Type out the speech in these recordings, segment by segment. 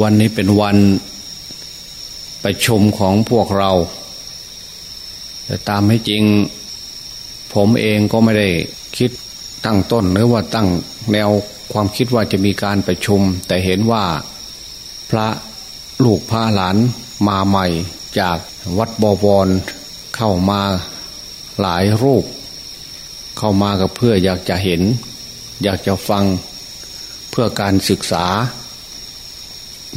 วันนี้เป็นวันประชุมของพวกเรา แต่ตามให้จริง ผมเองก็ไม่ได้คิดตั้งต้นหรือว่าตั้งแนวความคิดว่าจะมีการประชุม แต่เห็นว่าพระลูกพระหลานมาใหม่จากวัดบวรเข้ามาหลายรูป เข้ามากับเพื่ออยากจะเห็น อยากจะฟังเพื่อการศึกษา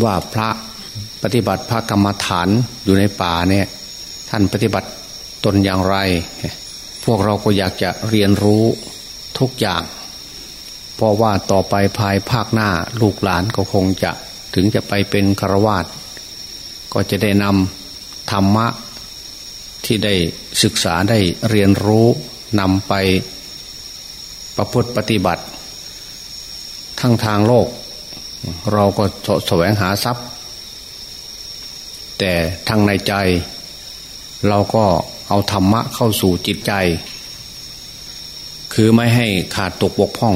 ว่าพระปฏิบัติพระกรรมฐานอยู่ในป่าเนี่ย ท่านปฏิบัติตนอย่างไร พวกเราก็อยากจะเรียนรู้ทุกอย่าง เพราะว่าต่อไปภายภาคหน้าลูกหลานก็คงจะถึงจะไปเป็นฆราวาสก็จะได้นำธรรมะที่ได้ศึกษาได้เรียนรู้นำไปประพฤติปฏิบัติ ทั้งทางโลก เราก็แสวงหาทรัพย์ แต่ทางในใจ เราก็เอาธรรมะเข้าสู่จิตใจ คือไม่ให้ขาดตกบกพร่อง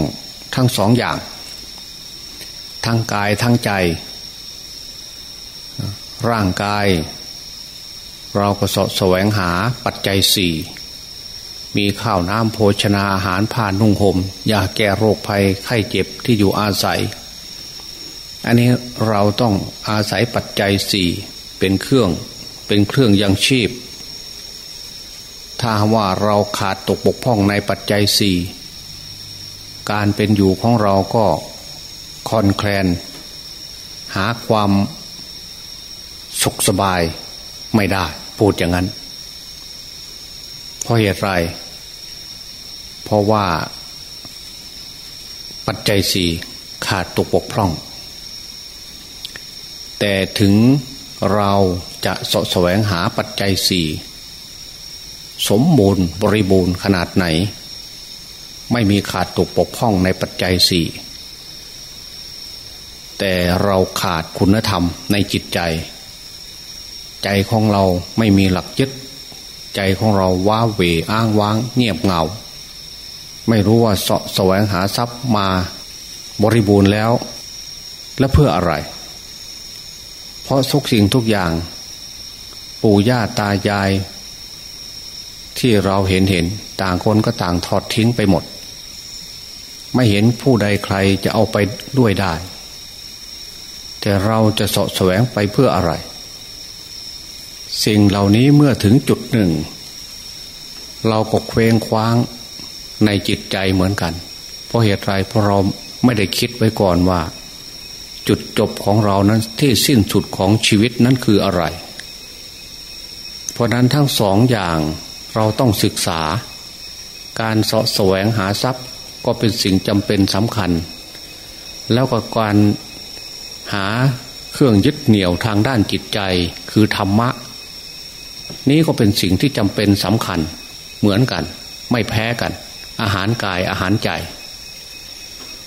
ทั้งสองอย่าง ทั้งกายทั้งใจ ร่างกาย เราก็สแสวงหาปัจจัยสี่มีข้าวน้ำโภชนาอาหารผ่านนุ่งหม่มยาแก้โรคภัยไข้เจ็บที่อยู่อาศัย อันนี้เราต้องอาศัยปัจจัยสี่เป็นเครื่องเป็นเครื่องยังชีพ ถ้าว่าเราขาดตกบกพร่องในปัจจัยสี่การเป็นอยู่ของเราก็คอนแคลน หาความสุขสบายไม่ได้พูดอย่างนั้น เพราะเหตุไร เพราะว่าปัจจัยสี่ขาดตกบกพร่อง แต่ถึงเราจะสะแสวงหาปัจจัยสี่สมบูรณ์บริบูรณ์ขนาดไหน ไม่มีขาดตกปกพ่องในปัจจัยสี่แต่เราขาดคุณธรรมในจิตใจ ใจของเราไม่มีหลักยึด ใจของเราว้าเหวอ้างว้าง เงียบเหงา ไม่รู้ว่าสะแสวงหาทรัพย์มาบริบูรณ์แล้ว และเพื่ออะไร เพราะทุกสิ่งทุกอย่าง ปู่ย่าตายาย ที่เราเห็นเห็น ต่างคนก็ต่างทอดทิ้งไปหมด ไม่เห็นผู้ใดใครจะเอาไปด้วยได้ แต่เราจะสะแสวงไปเพื่ออะไร สิ่งเหล่านี้เมื่อถึงจุดหนึ่ง เราก็เคว้งคว้างในจิตใจเหมือนกัน เพราะเหตุไรเพราะเราไม่ได้คิดไว้ก่อนว่า จุดจบของเรานั้นที่สิ้นสุดของชีวิตนั้นคืออะไร เพราะนั้นทั้งสองอย่างเราต้องศึกษา การสะแสวงหาทรัพย์ก็เป็นสิ่งจำเป็นสำคัญ แล้วก็การหาเครื่องยึดเหนี่ยวทางด้านจิตใจคือธรรมะ นี้ก็เป็นสิ่งที่จำเป็นสำคัญเหมือนกัน ไม่แพ้กัน อาหารกายอาหารใจ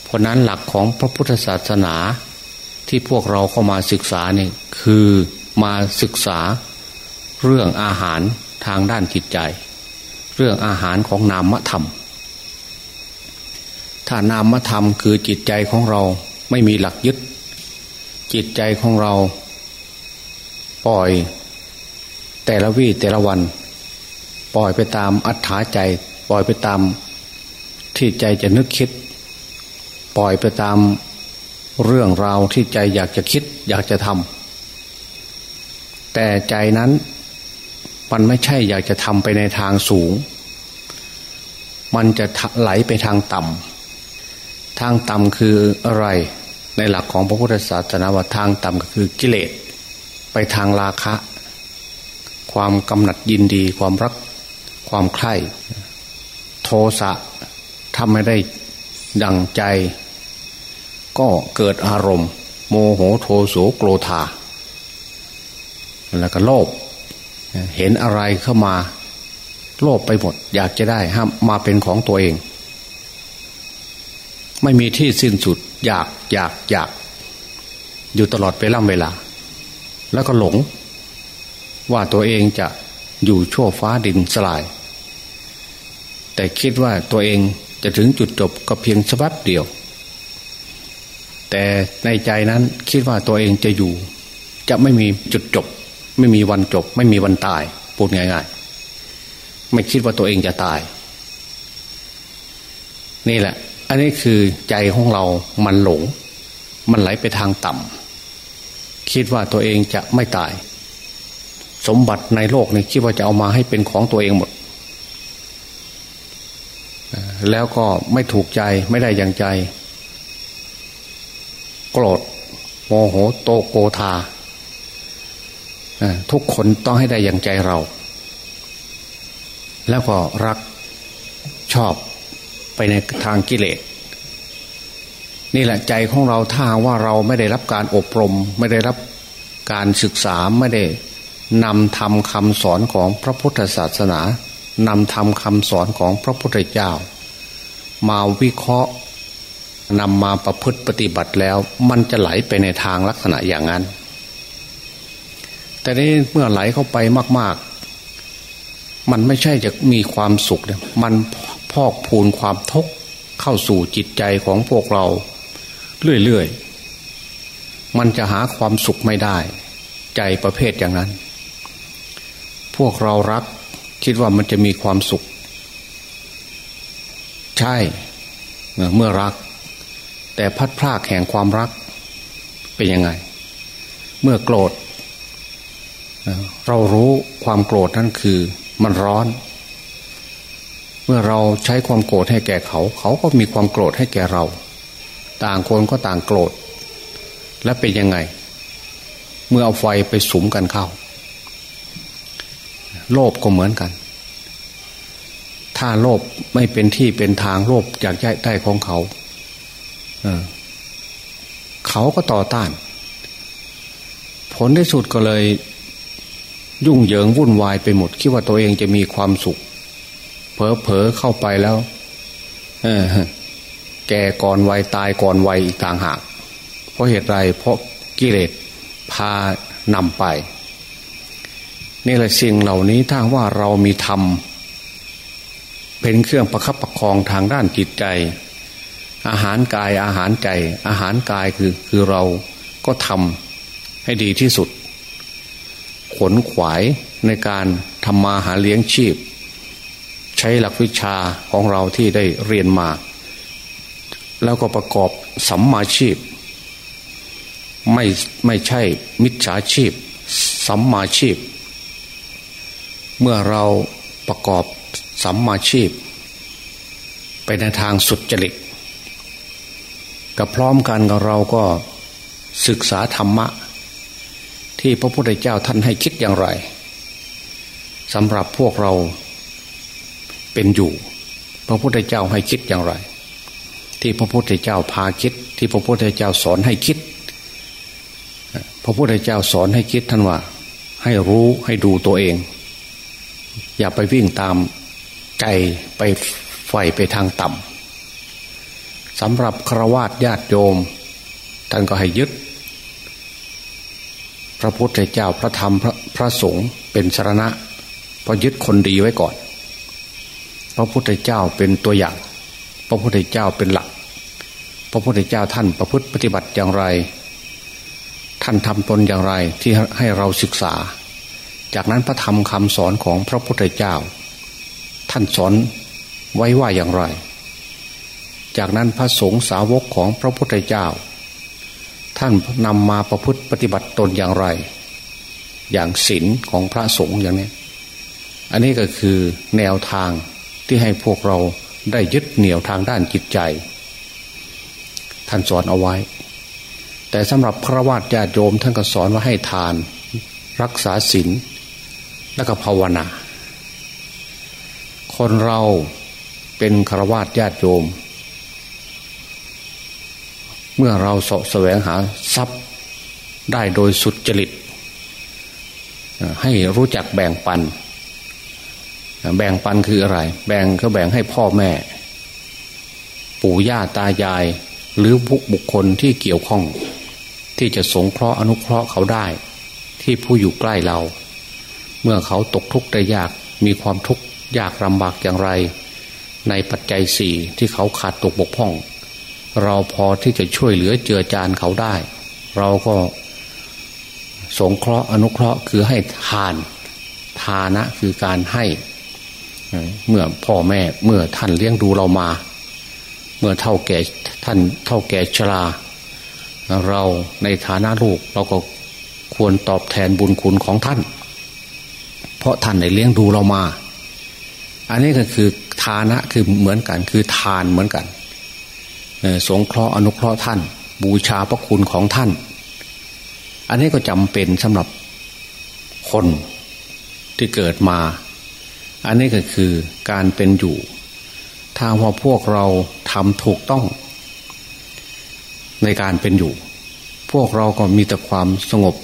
เพราะนั้นหลักของพระพุทธศาสนา ที่พวกเราเข้ามาศึกษาเนี่ยคือมาศึกษาเรื่องอาหารทางด้านจิตใจ เรื่องอาหารของนามธรรม ถ้านามธรรมคือจิตใจของเราไม่มีหลักยึด จิตใจของเรา ปล่อย แต่ละวี่แต่ละวัน ปล่อยไปตามอัธยาใจ ปล่อยไปตามที่ใจจะนึกคิด ปล่อยไปตาม เรื่องราวที่ใจอยากจะคิดอยากจะทำแต่ใจนั้นมันไม่ใช่อยากจะทำไปในทางสูง มันจะไหลไปทางต่ำทางต่ำคืออะไร ในหลักของพระพุทธศาสนาว่าทางต่ำก็คือกิเลสไปทางราคะ ความกำหนัดยินดีความรักความใคร่โทสะทำไม่ได้ดังใจ ก็เกิดอารมณ์ โมโหโทโสโกรธาแล้วก็โลภเห็นอะไรเข้ามา โลภไปหมด อยากจะได้ห้ามมาเป็นของตัวเอง ไม่มีที่สิ้นสุด อยากอยากอยาก อยู่ตลอดไปล่ำเวลา แล้วก็หลง ว่าตัวเองจะอยู่ชั่วฟ้าดินสลาย แต่คิดว่าตัวเองจะถึงจุดจบก็เพียงสวับเดียว แต่ในใจนั้นคิดว่าตัวเองจะอยู่ จะไม่มีจุดจบ ไม่มีวันจบ ไม่มีวันตายพูดง่ายๆ ไม่คิดว่าตัวเองจะตาย นี่แหละ อันนี้คือใจของเรามันหลง มันไหลไปทางต่ำคิดว่าตัวเองจะไม่ตาย สมบัติในโลกนี้คิดว่าจะเอามาให้เป็นของตัวเองหมด แล้วก็ไม่ถูกใจไม่ได้อย่างใจ รธ โมโหโตโกธาทุกคนต้องให้ได้อย่างใจเรา แล้วก็รักชอบไปในทางกิเลสนี่แหละใจของเราถ้าว่าเราไม่ได้รับการอบรม ไม่ได้รับการศึกษาไม่ได้นำทำคำสอนของพระพุทธศาสนานำทำคำสอนของพระพุทธเจ้า มาวิเคราะห์ นำมาประพฤติปฏิบัติแล้ว มันจะไหลไปในทางลักษณะอย่างนั้น แต่นี้เมื่อไหลเข้าไปมาก ๆ มันไม่ใช่จะมีความสุขเนี่ยมันพอกพูนความทุกข์เข้าสู่จิตใจของพวกเรา เรื่อยๆ มันจะหาความสุขไม่ได้ ใจประเภทอย่างนั้น พวกเรารักคิดว่ามันจะมีความสุข ใช่ เมื่อรัก แต่พัดพรากแห่งความรักเป็นยังไง เมื่อโกรธ เรารู้ความโกรธนั่นคือมันร้อน เมื่อเราใช้ความโกรธให้แก่เขา เขาก็มีความโกรธให้แก่เรา ต่างคนก็ต่างโกรธ และเป็นยังไง เมื่อเอาไฟไปสุมกันเข้า โลภก็เหมือนกันถ้าโลภไม่เป็นที่เป็นทางโลภอยากได้ของเขา เขาก็ต่อต้าน ผลที่สุดก็เลย ยุ่งเหยิงวุ่นวายไปหมด คิดว่าตัวเองจะมีความสุข เผลอเผลอเข้าไปแล้วแก่ก่อนวัยตายก่อนวัยอีกต่างหาก เพราะเหตุไรเพราะกิเลสพานำไป นี่แหละสิ่งเหล่านี้ถ้าว่าเรามีธรรมเป็นเครื่องประคับประคองทางด้านจิตใจ อาหารกายอาหารใจ อาหารกายคือคือเราก็ทำให้ดีที่สุด ขนขวายในการทำมาหาเลี้ยงชีพ ใช้หลักวิชาของเราที่ได้เรียนมา แล้วก็ประกอบสัมมาชีพ ไม่ไม่ใช่มิจฉาชีพ สัมมาชีพ เมื่อเราประกอบสัมมาชีพ ไปในทางสุดจริต กับพร้อมกันกับเราก็ศึกษาธรรมะ ที่พระพุทธเจ้าท่านให้คิดอย่างไรสำหรับพวกเราเป็นอยู่ พระพุทธเจ้าให้คิดอย่างไร ที่พระพุทธเจ้าพาคิด ที่พระพุทธเจ้าสอนให้คิด พระพุทธเจ้าสอนให้คิดท่านว่า ให้รู้ให้ดูตัวเอง อย่าไปวิ่งตามใจไปไฟไปทางต่ำ สำหรับครวาญญาติโยม ท่านก็ให้ยึด พระพุทธเจ้าพระธรรมพระพระสงฆ์เป็นสรณะพอยึดคนดีไว้ก่อน พระพุทธเจ้าเป็นตัวอย่าง พระพุทธเจ้าเป็นหลัก พระพุทธเจ้าท่านประพฤติปฏิบัติอย่างไร ท่านทำตนอย่างไรที่ให้เราศึกษา จากนั้นพระธรรมคำสอนของพระพุทธเจ้า ท่านสอนไว้ว่าอย่างไร จากนั้นพระสงฆ์สาวกของพระพุทธเจ้า ท่านนำมาประพฤติปฏิบัติตนอย่างไร อย่างศีลของพระสงฆ์อย่างนี้อันนี้ก็คือแนวทางที่ให้พวกเราได้ยึดเหนี่ยวทางด้านจิตใจ ท่านสอนเอาไว้ แต่สำหรับพระวาดญาติโยมท่านก็สอนว่าให้ทาน รักษาศีลแล้วก็ภาวนา คนเราเป็นฆราวาสญาติโยม เมื่อเราสะแสวงหาทรัพย์ได้โดยสุดจริต ให้รู้จักแบ่งปัน แบ่งปันคืออะไร แบ่งก็แบ่งให้พ่อแม่ ปู่ย่าตายาย หรือบุคคลที่เกี่ยวข้อง ที่จะสงเคราะห์อนุเคราะห์เขาได้ ที่ผู้อยู่ใกล้เรา เมื่อเขาตกทุกข์ได้ยากมีความทุกข์ยากลำบากอย่างไร ในปัจจัยสี่ที่เขาขาดตกบกพร่อง เราพอที่จะช่วยเหลือเจือจานเขาได้ เราก็ สงเคราะห์อนุเคราะห์คือให้ทานทานะคือการให้ เมื่อพ่อแม่เมื่อท่านเลี้ยงดูเรามา เมื่อเท่าแก่ท่านเท่าแก่ชรา เราในฐานะลูกเราก็ควรตอบแทนบุญคุณของท่าน เพราะท่านได้เลี้ยงดูเรามา อันนี้ก็คือทานะคือเหมือนกัน คือทานเหมือนกัน สงเคราะห์อนุเคราะห์ท่าน บูชาพระคุณของท่าน อันนี้ก็จำเป็นสำหรับคนที่เกิดมา อันนี้ก็คือการเป็นอยู่ ถ้าว่าพวกเราทำถูกต้อง ในการเป็นอยู่ พวกเราก็มีแต่ความสงบ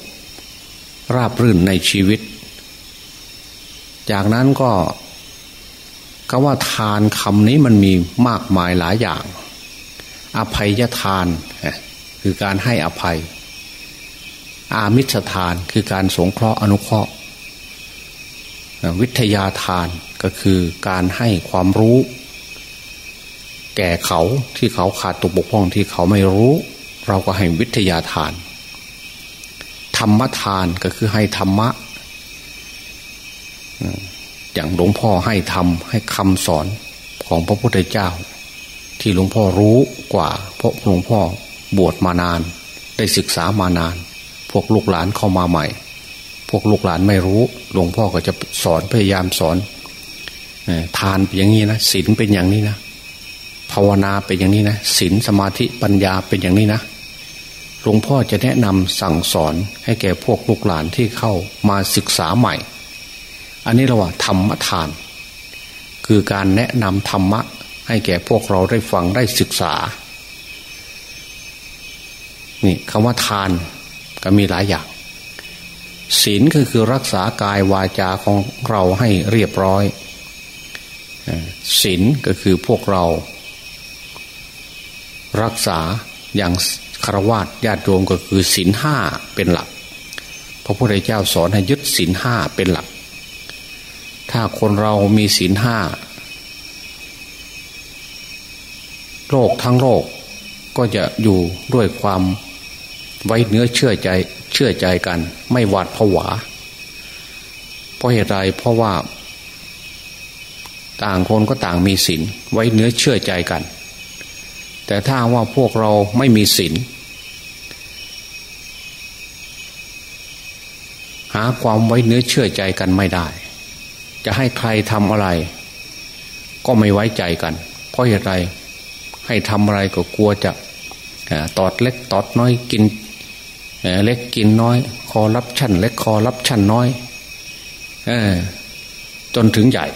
ราบรื่นในชีวิต จากนั้นก็คำว่าทานคำนี้มันมีมากมายหลายอย่าง อภัยทาน คือการให้อภัย อามิชทานคือการสงเคราะห์อนุเคราะห์ วิทยาทานก็คือการให้ความรู้ แก่เขาที่เขาขาดตกบกพร่องที่เขาไม่รู้ เราก็ให้วิทยาทาน ธรรมทานก็คือให้ธรรมะอย่างหลวงพ่อให้ทำให้คำสอนของพระพุทธเจ้า ที่หลวงพ่อรู้กว่า เพราะหลวงพ่อบวชมานาน ได้ศึกษามานาน พวกลูกหลานเข้ามาใหม่ พวกลูกหลานไม่รู้ หลวงพ่อก็จะสอนพยายามสอนทานเป็นอย่างนี้นะศีลเป็นอย่างนี้นะภาวนาเป็นอย่างนี้นะศีลสมาธิปัญญาเป็นอย่างนี้นะหลวงพ่อจะแนะนำสั่งสอนให้แก่พวกลูกหลานที่เข้ามาศึกษาใหม่ อันนี้เราว่าธรรมทาน คือการแนะนำธรรมะ ให้แก่พวกเราได้ฟังได้ศึกษา นี่คำว่าทานก็มีหลายอย่างศีลก็คือรักษากายวาจาของเราให้เรียบร้อยศีลก็คือพวกเรา รักษาอย่างคารวะญาติโยมก็คือศีลห้าเป็นหลัก พระพุทธเจ้าสอนให้ยึดศีลห้าเป็นหลัก ถ้าคนเรามีศีลห้า โลกทั้งโลกก็จะอยู่ด้วยความไว้เนื้อเชื่อใจเชื่อใจกัน ไม่หวาดผวา เพราะเหตุใดเพราะว่า ต่างคนก็ต่างมีศีลไว้เนื้อเชื่อใจกัน แต่ถ้าว่าพวกเราไม่มีศีลหาความไว้เนื้อเชื่อใจกันไม่ได้ จะให้ใครทำอะไร ก็ไม่ไว้ใจกัน เพราะเหตุไร ให้ทำอะไรก็กลัวจะตอดเล็กตอดน้อยกินเล็กกินน้อย คอรับชั้นเล็กคอรับชั้นน้อยอจนถึงใหญ่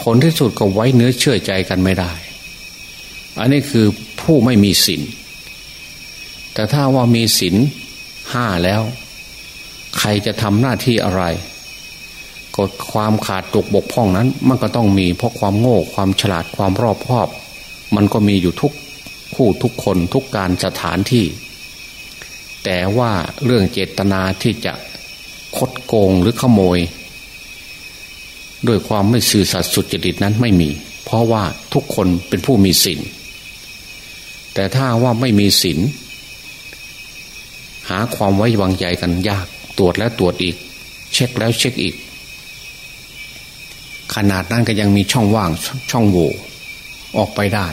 ผลที่สุดก็ไว้เนื้อเชื่อใจกันไม่ได้ อันนี้คือผู้ไม่มีศีลแต่ถ้าว่ามีศีลห้าแล้ว ใครจะทำหน้าที่อะไรกฎความขาดตกบกพร่องนั้น มันก็ต้องมีเพราะความโง่ความฉลาดความรอบคอบ มันก็มีอยู่ทุกคู่ทุกคนทุกการสถานที่ แต่ว่าเรื่องเจตนาที่จะคดโกงหรือขโมย ด้วยความไม่สื่อสัตย์สุจริตนั้นไม่มี เพราะว่าทุกคนเป็นผู้มีศีลแต่ถ้าว่าไม่มีศีลหาความไว้วางใจกันยากตรวจแล้วตรวจอีก เช็คแล้วเช็คอีก ขนาดนั้นก็ยังมีช่องว่างช่องโหว่ ออกไปได้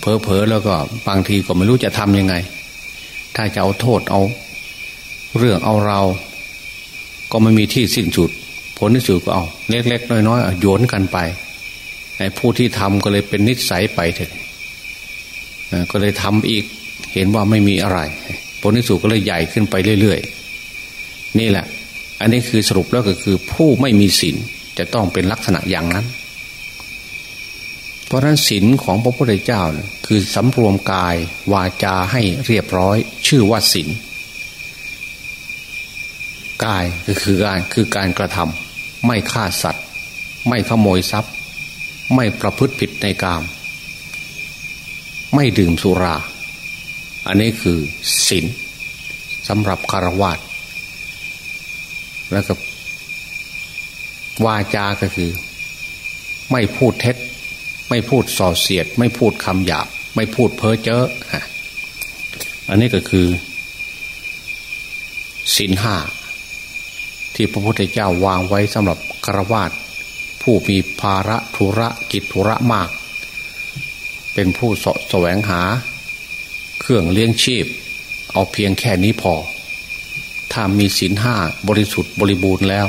เพอเพอแล้วก็บางทีก็ไม่รู้จะทำยังไง ถ้าจะเอาโทษเอา เรื่องเอาเรา ก็ไม่มีที่สิ้นสุด ผลที่สุดก็เอา เล็ก ๆ น้อยๆโยนกันไปไอ้ผู้ที่ทำก็เลยเป็นนิสัยไปเถอะก็เลยทำอีกเห็นว่าไม่มีอะไร ผลที่สุดก็เลยใหญ่ขึ้นไปเรื่อยๆ นี่แหละ อันนี้คือสรุปแล้วก็คือผู้ไม่มีศีลจะต้องเป็นลักษณะอย่างนั้น เพราะนั้นศีลของพระพุทธเจ้าคือสำรวมกายวาจาให้เรียบร้อย ชื่อว่าศีลกายก็คือการคือการกระทำไม่ฆ่าสัตว์ ไม่ขโมยทรัพย์ ไม่ประพฤติผิดในกาม ไม่ดื่มสุรา อันนี้คือศีลสำหรับคารวะแล้วก็วาจาก็คือ ไม่พูดเท็จ ไม่พูดส่อเสียด ไม่พูดคำหยาบ ไม่พูดเพ้อเจ้ออันนี้ก็คือศีลห้าที่พระพุทธเจ้าวางไว้สำหรับกรวาดผู้มีภาระธุระกิจธุระมาก เป็นผู้สแสวงหา เครื่องเลี้ยงชีพ เอาเพียงแค่นี้พอ ถ้ามีศีลห้าบริสุทธิ์บริบูรณ์แล้ว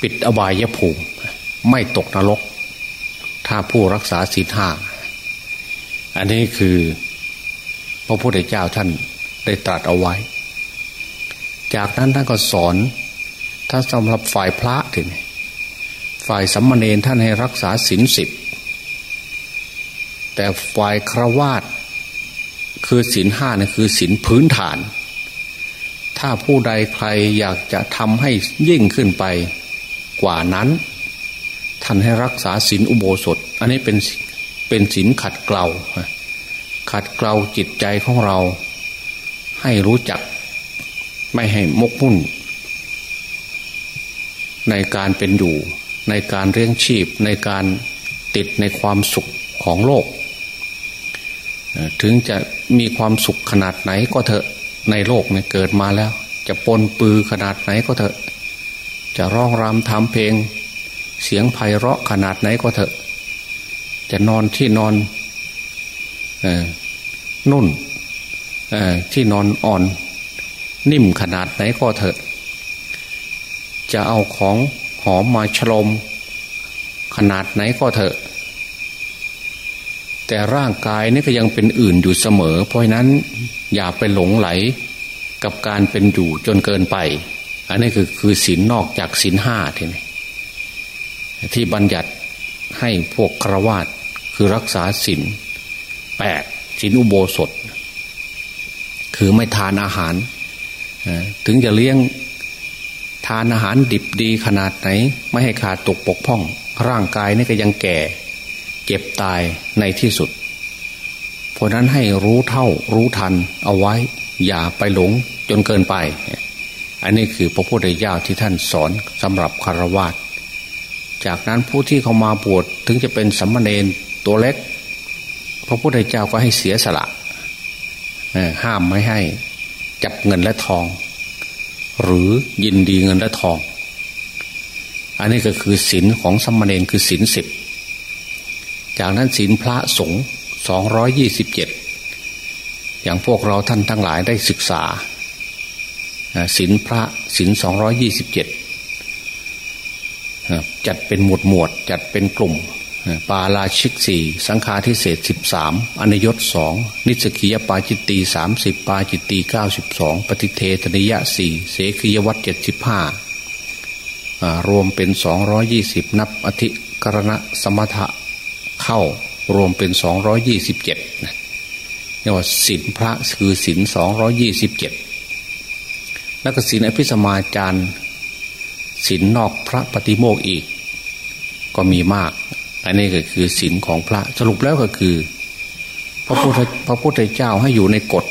ปิดอบายภูมิ ไม่ตกนรก ถ้าผู้รักษาศีลห้าอันนี้คือพระพุทธเจ้าท่านได้ตรัสเอาไว้ จากนั้นท่านก็สอน ถ้าสำหรับฝ่ายพระถึงฝ่ายสัมมาเนนท่านให้รักษาศีลสิบแต่ฝ่ายครวาตคือศีลห้านี่คือศีลพื้นฐาน ถ้าผู้ใดใครอยากจะทำให้ยิ่งขึ้นไปกว่านั้น ท่านให้รักษาศีลอุโบสถ อันนี้เป็นเป็นศีลขัดเกลาขัดเกลาจิตใจของเรา ให้รู้จักไม่ให้มกมุ่น ในการเป็นอยู่ ในการเลี้ยงชีพ ในการติดในความสุขของโลก ถึงจะมีความสุขขนาดไหนก็เถอะในโลกเนี่ยเกิดมาแล้ว จะปนปือขนาดไหนก็เถอะ จะร้องรำทำเพลง เสียงไพเราะขนาดไหนก็เถอะ จะนอนที่นอนอนุ่นที่นอนอ่อน นิ่มขนาดไหนก็เถอะ จะเอาของหอมมาฉลม ขนาดไหนก็เถอะ แต่ร่างกายนี่ก็ยังเป็นอื่นอยู่เสมอ เพราะนั้นอย่าไปหลงไหลกับการเป็นอยู่จนเกินไป อันนี้คือคือศีลนนอกจากศีลห้าทีนี้ ที่บัญญัติให้พวกครวาตคือรักษาศีลแปดศีลอุโบสถ คือไม่ทานอาหาร ถึงจะเลี้ยงทานอาหารดิบดีขนาดไหน ไม่ให้ขาดตกปกพ่อง ร่างกายนี่ก็ยังแก่ เจ็บตายในที่สุด เพราะนั้นให้รู้เท่ารู้ทันเอาไว้ อย่าไปหลงจนเกินไป อันนี้คือพระพุทธเจ้าที่ท่านสอนสำหรับคารวะ จากนั้นผู้ที่เขามาบวชถึงจะเป็นสัมมาเนนตัวเล็ก พระพุทธเจ้าก็ให้เสียสละห้ามไม่ให้จับเงินและทอง หรือยินดีเงินและทอง อันนี้ก็คือศีลของสัมมาเนนคือศีลสิบจากนั้นศีลพระสงฆ์สองร้อยยี่สิบเจ็ดอย่างพวกเราท่านทั้งหลายได้ศึกษาศีลพระศีลสองร้อยี่สิบเจ็ด จัดเป็นหมวดหมวดจัดเป็นกลุ่ม ปาลาชิกสี่สังฆาทิเศษสิบสามอนยศสองนิสกิยปาจิตตีสามสิบปาจิตตีเก้าสิบสองปฏิเทธนิยะสี่เสขียวัตเจ็ดสิบห้ารวมเป็นสองร้อยี่สิบนับอธิกรณะสมถะเข้ารวมเป็นสองร้อยี่สิบเจ็ดนี่ว่าศีลพระคือศีลสองร้อยี่สิบเจ็ดแล้วก็ศีลอภิสมาจาร ศีลนอกพระปฏิโมกอีก ก็มีมาก อันนี้ก็คือศีลของพระสรุปแล้วก็คือ พระพุทธพระพุทธเจ้าให้อยู่ในกฎ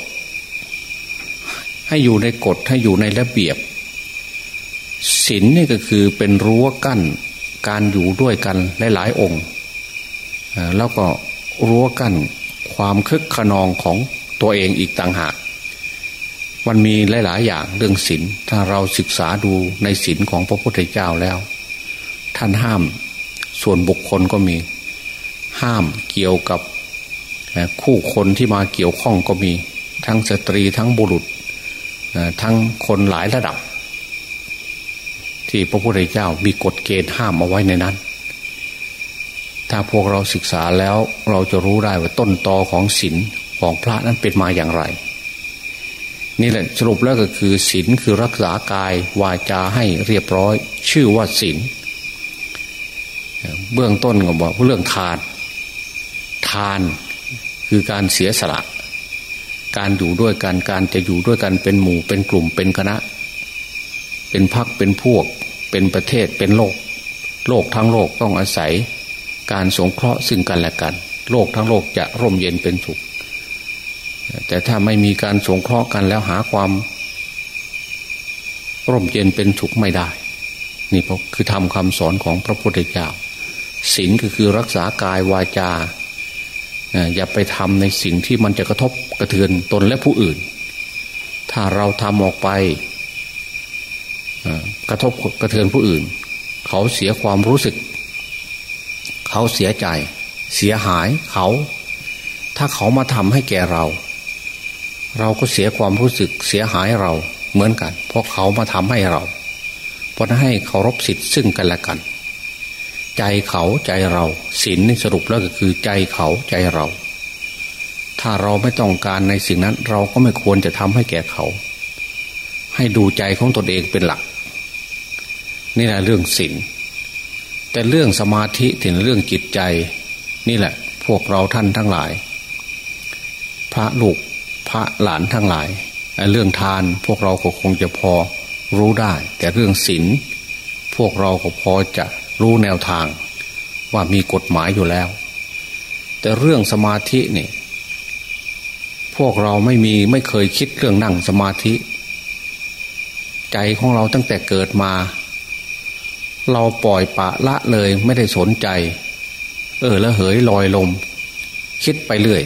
ให้อยู่ในกฎให้อยู่ในระเบียบศีลนี่ก็คือเป็นรั้วกั้นการอยู่ด้วยกันหลายๆองค์ แล้วก็รั้วกั้นความคึกขนองของตัวเองอีกต่างหาก มันมีหลาย ๆ อย่างเรื่องศีลถ้าเราศึกษาดูในศีลของพระพุทธเจ้าแล้ว ท่านห้ามส่วนบุคคลก็มี ห้ามเกี่ยวกับคู่คนที่มาเกี่ยวข้องก็มี ทั้งสตรีทั้งบุรุษทั้งคนหลายระดับ ที่พระพุทธเจ้ามีกฎเกณฑ์ห้ามเอาไว้ในนั้น ถ้าพวกเราศึกษาแล้วเราจะรู้ได้ว่าต้นตอของศีลของพระนั้นเป็นมาอย่างไร นี่แหละสรุปแล้วก็คือศีลคือรักษากายวาจาให้เรียบร้อย ชื่อว่าศีลเบื้องต้นก็บอกเรื่องทาน ทานคือการเสียสละ การอยู่ด้วยกันการจะอยู่ด้วยกันเป็นหมู่เป็นกลุ่มเป็นคณะ เป็นพักเป็นพวก เป็นประเทศเป็นโลก โลกทั้งโลกต้องอาศัย การสงเคราะห์ซึ่งกันและกัน โลกทั้งโลกจะร่มเย็นเป็นสุข แต่ถ้าไม่มีการสงเคราะห์กันแล้วหาความ ร่มเย็นเป็นสุขไม่ได้ นี่คือทำคำสอนของพระพุทธเจ้าศีลก็คือรักษากายวาจา อย่าไปทำในสิ่งที่มันจะกระทบกระเทือนตนและผู้อื่น ถ้าเราทำออกไปกระทบกระเทือนผู้อื่น เขาเสียความรู้สึก เขาเสียใจ เสียหายเขา ถ้าเขามาทำให้แก่เรา เราก็เสียความรู้สึกเสียหายเราเหมือนกัน เพราะเขามาทำให้เรา เพราะให้เคารพสิทธิ์ซึ่งกันและกัน ใจเขาใจเราศีลในสรุปแล้วก็คือใจเขาใจเรา ถ้าเราไม่ต้องการในสิ่งนั้น เราก็ไม่ควรจะทำให้แก่เขา ให้ดูใจของตนเองเป็นหลัก นี่แหละเรื่องศีลแต่เรื่องสมาธิถึงเรื่องจิตใจ นี่แหละ พวกเราท่านทั้งหลาย พระลูก ระหลานทั้งหลาย เรื่องทานพวกเราก็คงจะพอรู้ได้ แต่เรื่องศีลพวกเราก็พอจะรู้แนวทาง ว่ามีกฎหมายอยู่แล้ว แต่เรื่องสมาธินี่พวกเราไม่มีไม่เคยคิดเรื่องนั่งสมาธิ ใจของเราตั้งแต่เกิดมา เราปล่อยปะละเลยไม่ได้สนใจ เออล้วเหยลอยลม คิดไปเรื่อย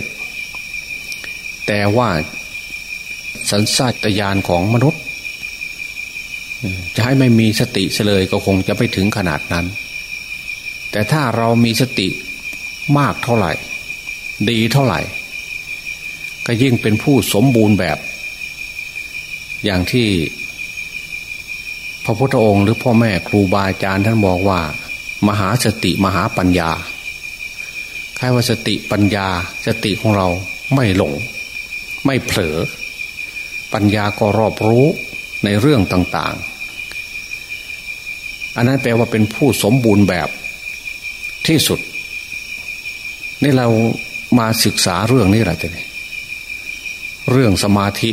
แต่ว่าสัญชาตญาณของมนุษย์ จะให้ไม่มีสติเลยก็คงจะไปถึงขนาดนั้น แต่ถ้าเรามีสติมากเท่าไหร่ ดีเท่าไหร่ ก็ยิ่งเป็นผู้สมบูรณ์แบบ อย่างที่พระพุทธองค์หรือพ่อแม่ครูบาอาจารย์ท่านบอกว่า มหาสติมหาปัญญาคล้ายว่าสติปัญญาสติของเราไม่หลง ไม่เผลอ ปัญญาก็รอบรู้ในเรื่องต่าง ๆ อันนั้นแปลว่าเป็นผู้สมบูรณ์แบบที่สุด นี่เรามาศึกษาเรื่องนี้แหละจ้ะเรื่องสมาธิ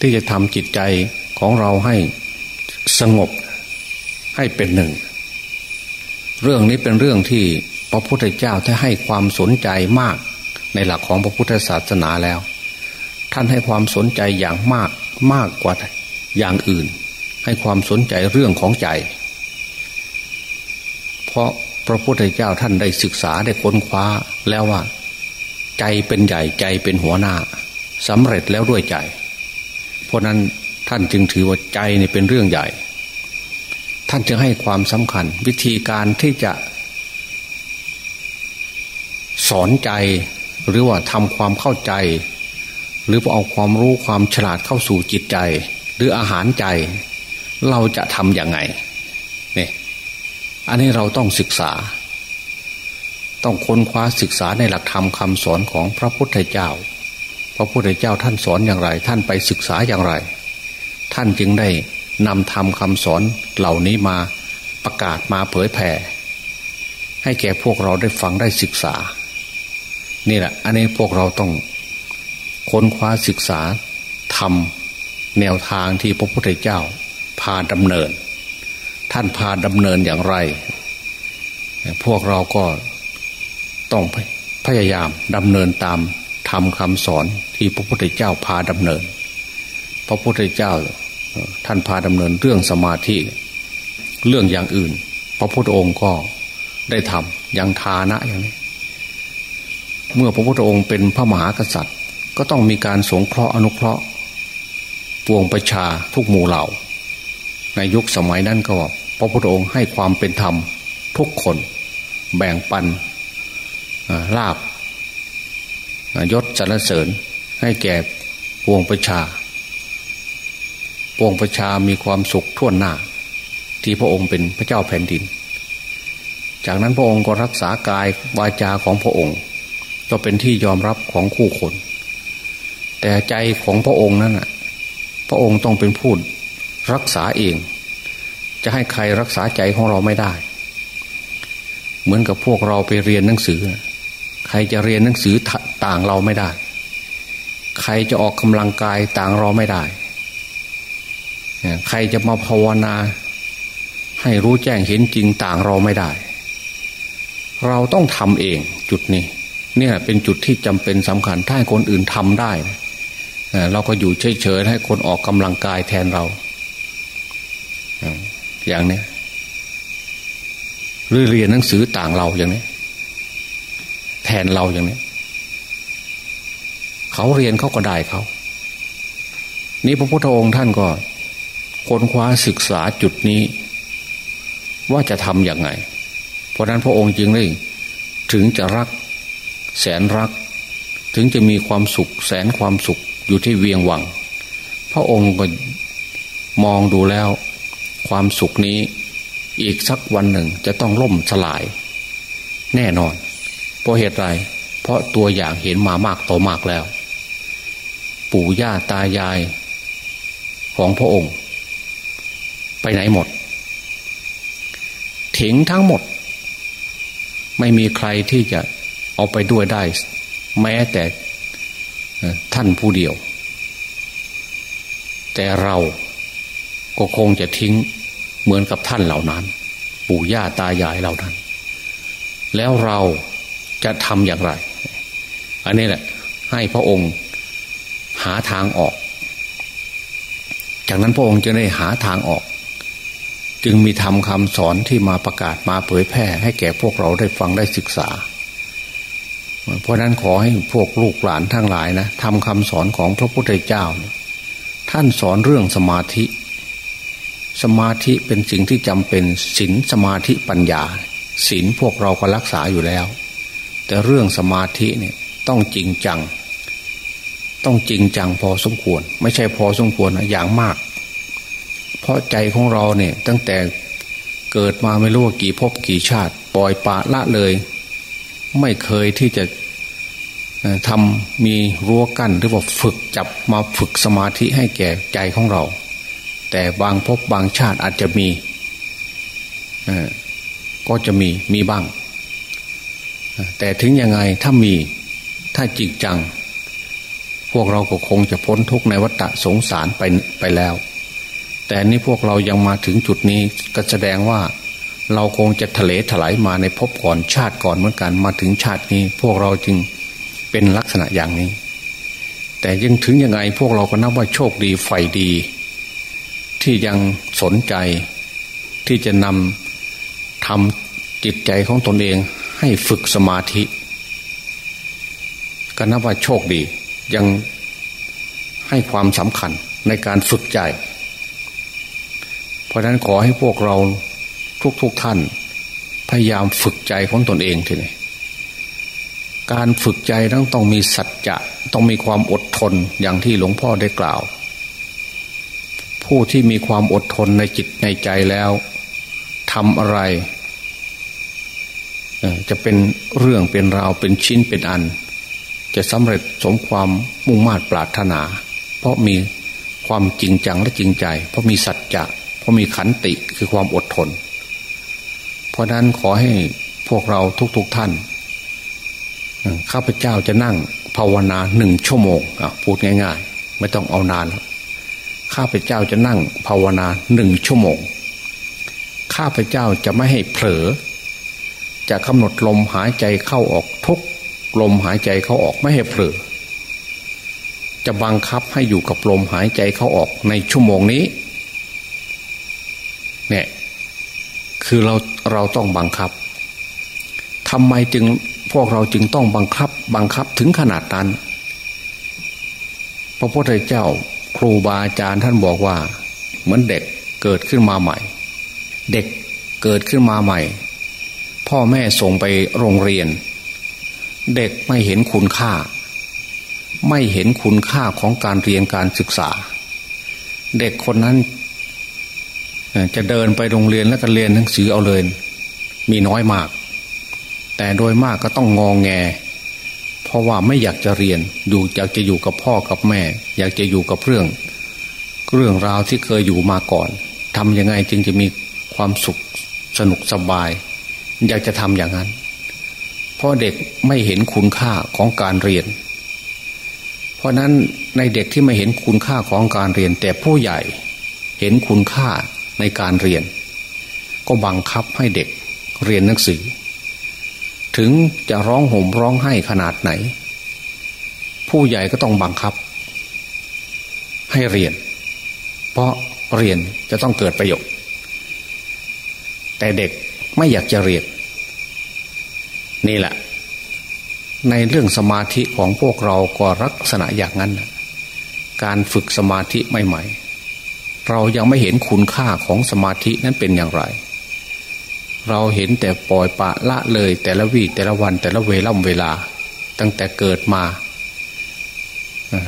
ที่จะทำจิตใจของเราให้สงบให้เป็นหนึ่ง เรื่องนี้เป็นเรื่องที่พระพุทธเจ้าท่านให้ความสนใจมาก ในหลักของพระพุทธศาสนาแล้ว ท่านให้ความสนใจอย่างมากมากกว่าอย่างอื่น ให้ความสนใจเรื่องของใจ เพราะพระพุทธเจ้าท่านได้ศึกษาได้ค้นคว้าแล้วว่า ใจเป็นใหญ่ใจเป็นหัวหน้าสำเร็จแล้วด้วยใจ เพราะนั้นท่านจึงถือว่าใจนี่เป็นเรื่องใหญ่ ท่านจึงให้ความสำคัญ วิธีการที่จะ สอนใจ หรือว่าทำความเข้าใจ หรือเอาความรู้ความฉลาดเข้าสู่จิตใจ หรืออาหารใจ เราจะทำอย่างไงนี่ยอันนี้เราต้องศึกษา ต้องค้นคว้าศึกษาในหลักธรรมคำสอนของพระพุทธเจ้า พระพุทธเจ้าท่านสอนอย่างไร ท่านไปศึกษาอย่างไร ท่านจึงได้นำธรรมคำสอนเหล่านี้มาประกาศมาเผยแผ่ให้แก่พวกเราได้ฟังได้ศึกษา นี่แหละ อันนี้พวกเราต้องค้นคว้าศึกษาทำแนวทางที่พระพุทธเจ้าพาดำเนิน ท่านพาดำเนินอย่างไร พวกเราก็ต้องพยายามดำเนินตามทำคำสอนที่พระพุทธเจ้าพาดำเนิน พระพุทธเจ้าท่านพาดำเนินเรื่องสมาธิเรื่องอย่างอื่น พระพุทธองค์ก็ได้ทำอย่างทานะอย่างนี้ เมื่อพระพุทธองค์เป็นพระมหากษัตริย์ ก็ต้องมีการสงเคราะห์อนุเคราะห์ปวงประชาทุกหมู่เหล่า ในยุคสมัยนั้นก็พระพุทธองค์ให้ความเป็นธรรมทุกคนแบ่งปันลาบยศสรรเสริญให้แก่ปวงประชาปวงประชามีความสุขทั่วหน้า ที่พระองค์เป็นพระเจ้าแผ่นดิน จากนั้นพระองค์ก็รักษากายวาจาของพระองค์ ก็เป็นที่ยอมรับของคู่คน แต่ใจของพระองค์นั้นพระองค์ต้องเป็นผู้รักษาเอง จะให้ใครรักษาใจของเราไม่ได้ เหมือนกับพวกเราไปเรียนหนังสือ ใครจะเรียนหนังสือต่างเราไม่ได้ ใครจะออกกำลังกายต่างเราไม่ได้ ใครจะมาภาวนาให้รู้แจ้งเห็นจริงต่างเราไม่ได้ เราต้องทำเองจุดนี้ เนี่ยเป็นจุดที่จำเป็นสำคัญถ้าคนอื่นทำได้เราก็อยู่เฉยๆให้คนออกกำลังกายแทนเรา อย่างนี้หรือเรียนหนังสือต่างเราอย่างนี้แทนเราอย่างนี้เขาเรียนเขาก็ได้เขา นี่พระพุทธองค์ท่านก็ค้นคว้าศึกษาจุดนี้ ว่าจะทำอย่างไง เพราะนั้นพระองค์จึงได้ถึงจะรัก แสนรัก ถึงจะมีความสุขแสนความสุขอยู่ที่เวียงวัง พระองค์ก็มองดูแล้ว ความสุขนี้อีกสักวันหนึ่งจะต้องล่มสลาย แน่นอน เพราะเหตุไร เพราะตัวอย่างเห็นมามากต่อมากแล้ว ปู่ย่าตายาย ของพระองค์ ไปไหนหมดถิงทั้งหมด ไม่มีใครที่จะ เอาไปด้วยได้ แม้แต่ท่านผู้เดียว แต่เราก็คงจะทิ้งเหมือนกับท่านเหล่านั้น ปู่ย่าตายายเหล่านั้น แล้วเราจะทำอย่างไร อันนี้แหละ ให้พระองค์หาทางออก จากนั้นพระองค์จะได้หาทางออก จึงมีทำคำสอนที่มาประกาศมาเผยแพร่ให้แก่พวกเราได้ฟังได้ศึกษา เพราะนั้นขอให้พวกลูกหลานทั้งหลายนะทำคำสอนของพระพุทธเจ้า ท่านสอนเรื่องสมาธิ สมาธิเป็นสิ่งที่จำเป็นศีลสมาธิปัญญาศีลพวกเราก็รักษาอยู่แล้ว แต่เรื่องสมาธิเนี่ยต้องจริงจัง ต้องจริงจังพอสมควร ไม่ใช่พอสมควรนะอย่างมาก เพราะใจของเราเนี่ยตั้งแต่เกิดมาไม่รู้ว่ากี่ภพกี่ชาติ ปล่อยปะละเลย ไม่เคยที่จะทำมีรั้วกั้นหรือว่าฝึกจับมาฝึกสมาธิให้แก่ใจของเรา แต่บางพบบางชาติอาจจะมีก็จะมีมีบ้าง แต่ถึงยังไงถ้ามีถ้าจริงจัง พวกเราก็คงจะพ้นทุกในวัฏสงสารไปไปแล้ว แต่นี่พวกเรายังมาถึงจุดนี้ก็แสดงว่า เราคงจะทะเลถลายมาในภพก่อนชาติก่อนเหมือนกันมาถึงชาตินี้ พวกเราจึงเป็นลักษณะอย่างนี้ แต่ยังถึงยังไงพวกเราก็นับว่าโชคดีไฟดี ที่ยังสนใจ ที่จะนำทำจิตใจของตนเองให้ฝึกสมาธิก็นับว่าโชคดียังให้ความสำคัญในการฝึกใจ เพราะนั้นขอให้พวกเรา ทุกๆทท่าน พยายามฝึกใจของตนเองทีนี้การฝึกใจต้องต้องมีสัจจะต้องมีความอดทนอย่างที่หลวงพ่อได้กล่าว ผู้ที่มีความอดทนในจิตในใจแล้วทำอะไรจะเป็นเรื่องเป็นราวเป็นชิ้นเป็นอัน จะสำเร็จสมความมุ่งมา่ปรารถนา เพราะมีความจริงจังและจริงใจ เพราะมีสัจจะเพราะมีขันติคือความอดทน ราะนั้นขอให้พวกเราทุกๆทท่านข้าพเจ้าจะนั่งภาวนาหนึ่งชั่วโมงพูดง่าย ๆ ไม่ต้องเอานานแล้วข้าพเจ้าจะนั่งภาวนาหนึ่งชั่วโมง ข้าพเจ้าจะไม่ให้เผลอ จะกำหนดลมหายใจเข้าออกทุกลมหายใจเข้าออกไม่ให้เผลอ จะบังคับให้อยู่กับลมหายใจเข้าออกในชั่วโมงนี้ เนี่ย คือเราเราต้องบังคับทำไมจึงพวกเราจึงต้องบังคับ บังคับถึงขนาดนั้น พระพุทธเจ้าครูบาอาจารย์ท่านบอกว่า เหมือนเด็กเกิดขึ้นมาใหม่ เด็กเกิดขึ้นมาใหม่ พ่อแม่ส่งไปโรงเรียน เด็กไม่เห็นคุณค่า ไม่เห็นคุณค่าของการเรียนการศึกษา เด็กคนนั้น จะเดินไปโรงเรียนแล้วก็เรียนหนังสือเอาเลย มีน้อยมาก แต่โดยมากก็ต้องงองแง เพราะว่าไม่อยากจะเรียนอยู่อยากจะอยู่กับพ่อกับแม่ อยากจะอยู่กับเรื่อง เรื่องราวที่เคยอยู่มาก่อนทำยังไงจึงจะมีความสุขสนุกสบาย อยากจะทำอย่างนั้น เพราะเด็กไม่เห็นคุณค่าของการเรียน เพราะนั้นในเด็กที่ไม่เห็นคุณค่าของการเรียน แต่ผู้ใหญ่เห็นคุณค่า ในการเรียน ก็บังคับให้เด็กเรียนหนังสือ ถึงจะร้องห่มร้องไห้ขนาดไหน ผู้ใหญ่ก็ต้องบังคับ ให้เรียน เพราะเรียนจะต้องเกิดประโยชน์ แต่เด็กไม่อยากจะเรียน นี่แหละ ในเรื่องสมาธิของพวกเราก็ลักษณะอย่างนั้น การฝึกสมาธิใหม่ๆ เรายังไม่เห็นคุณค่าของสมาธินั้นเป็นอย่างไร เราเห็นแต่ปล่อยปะละเลยแต่ละวีแต่ละวันแต่ละเวล่ำเวลา ตั้งแต่เกิดมา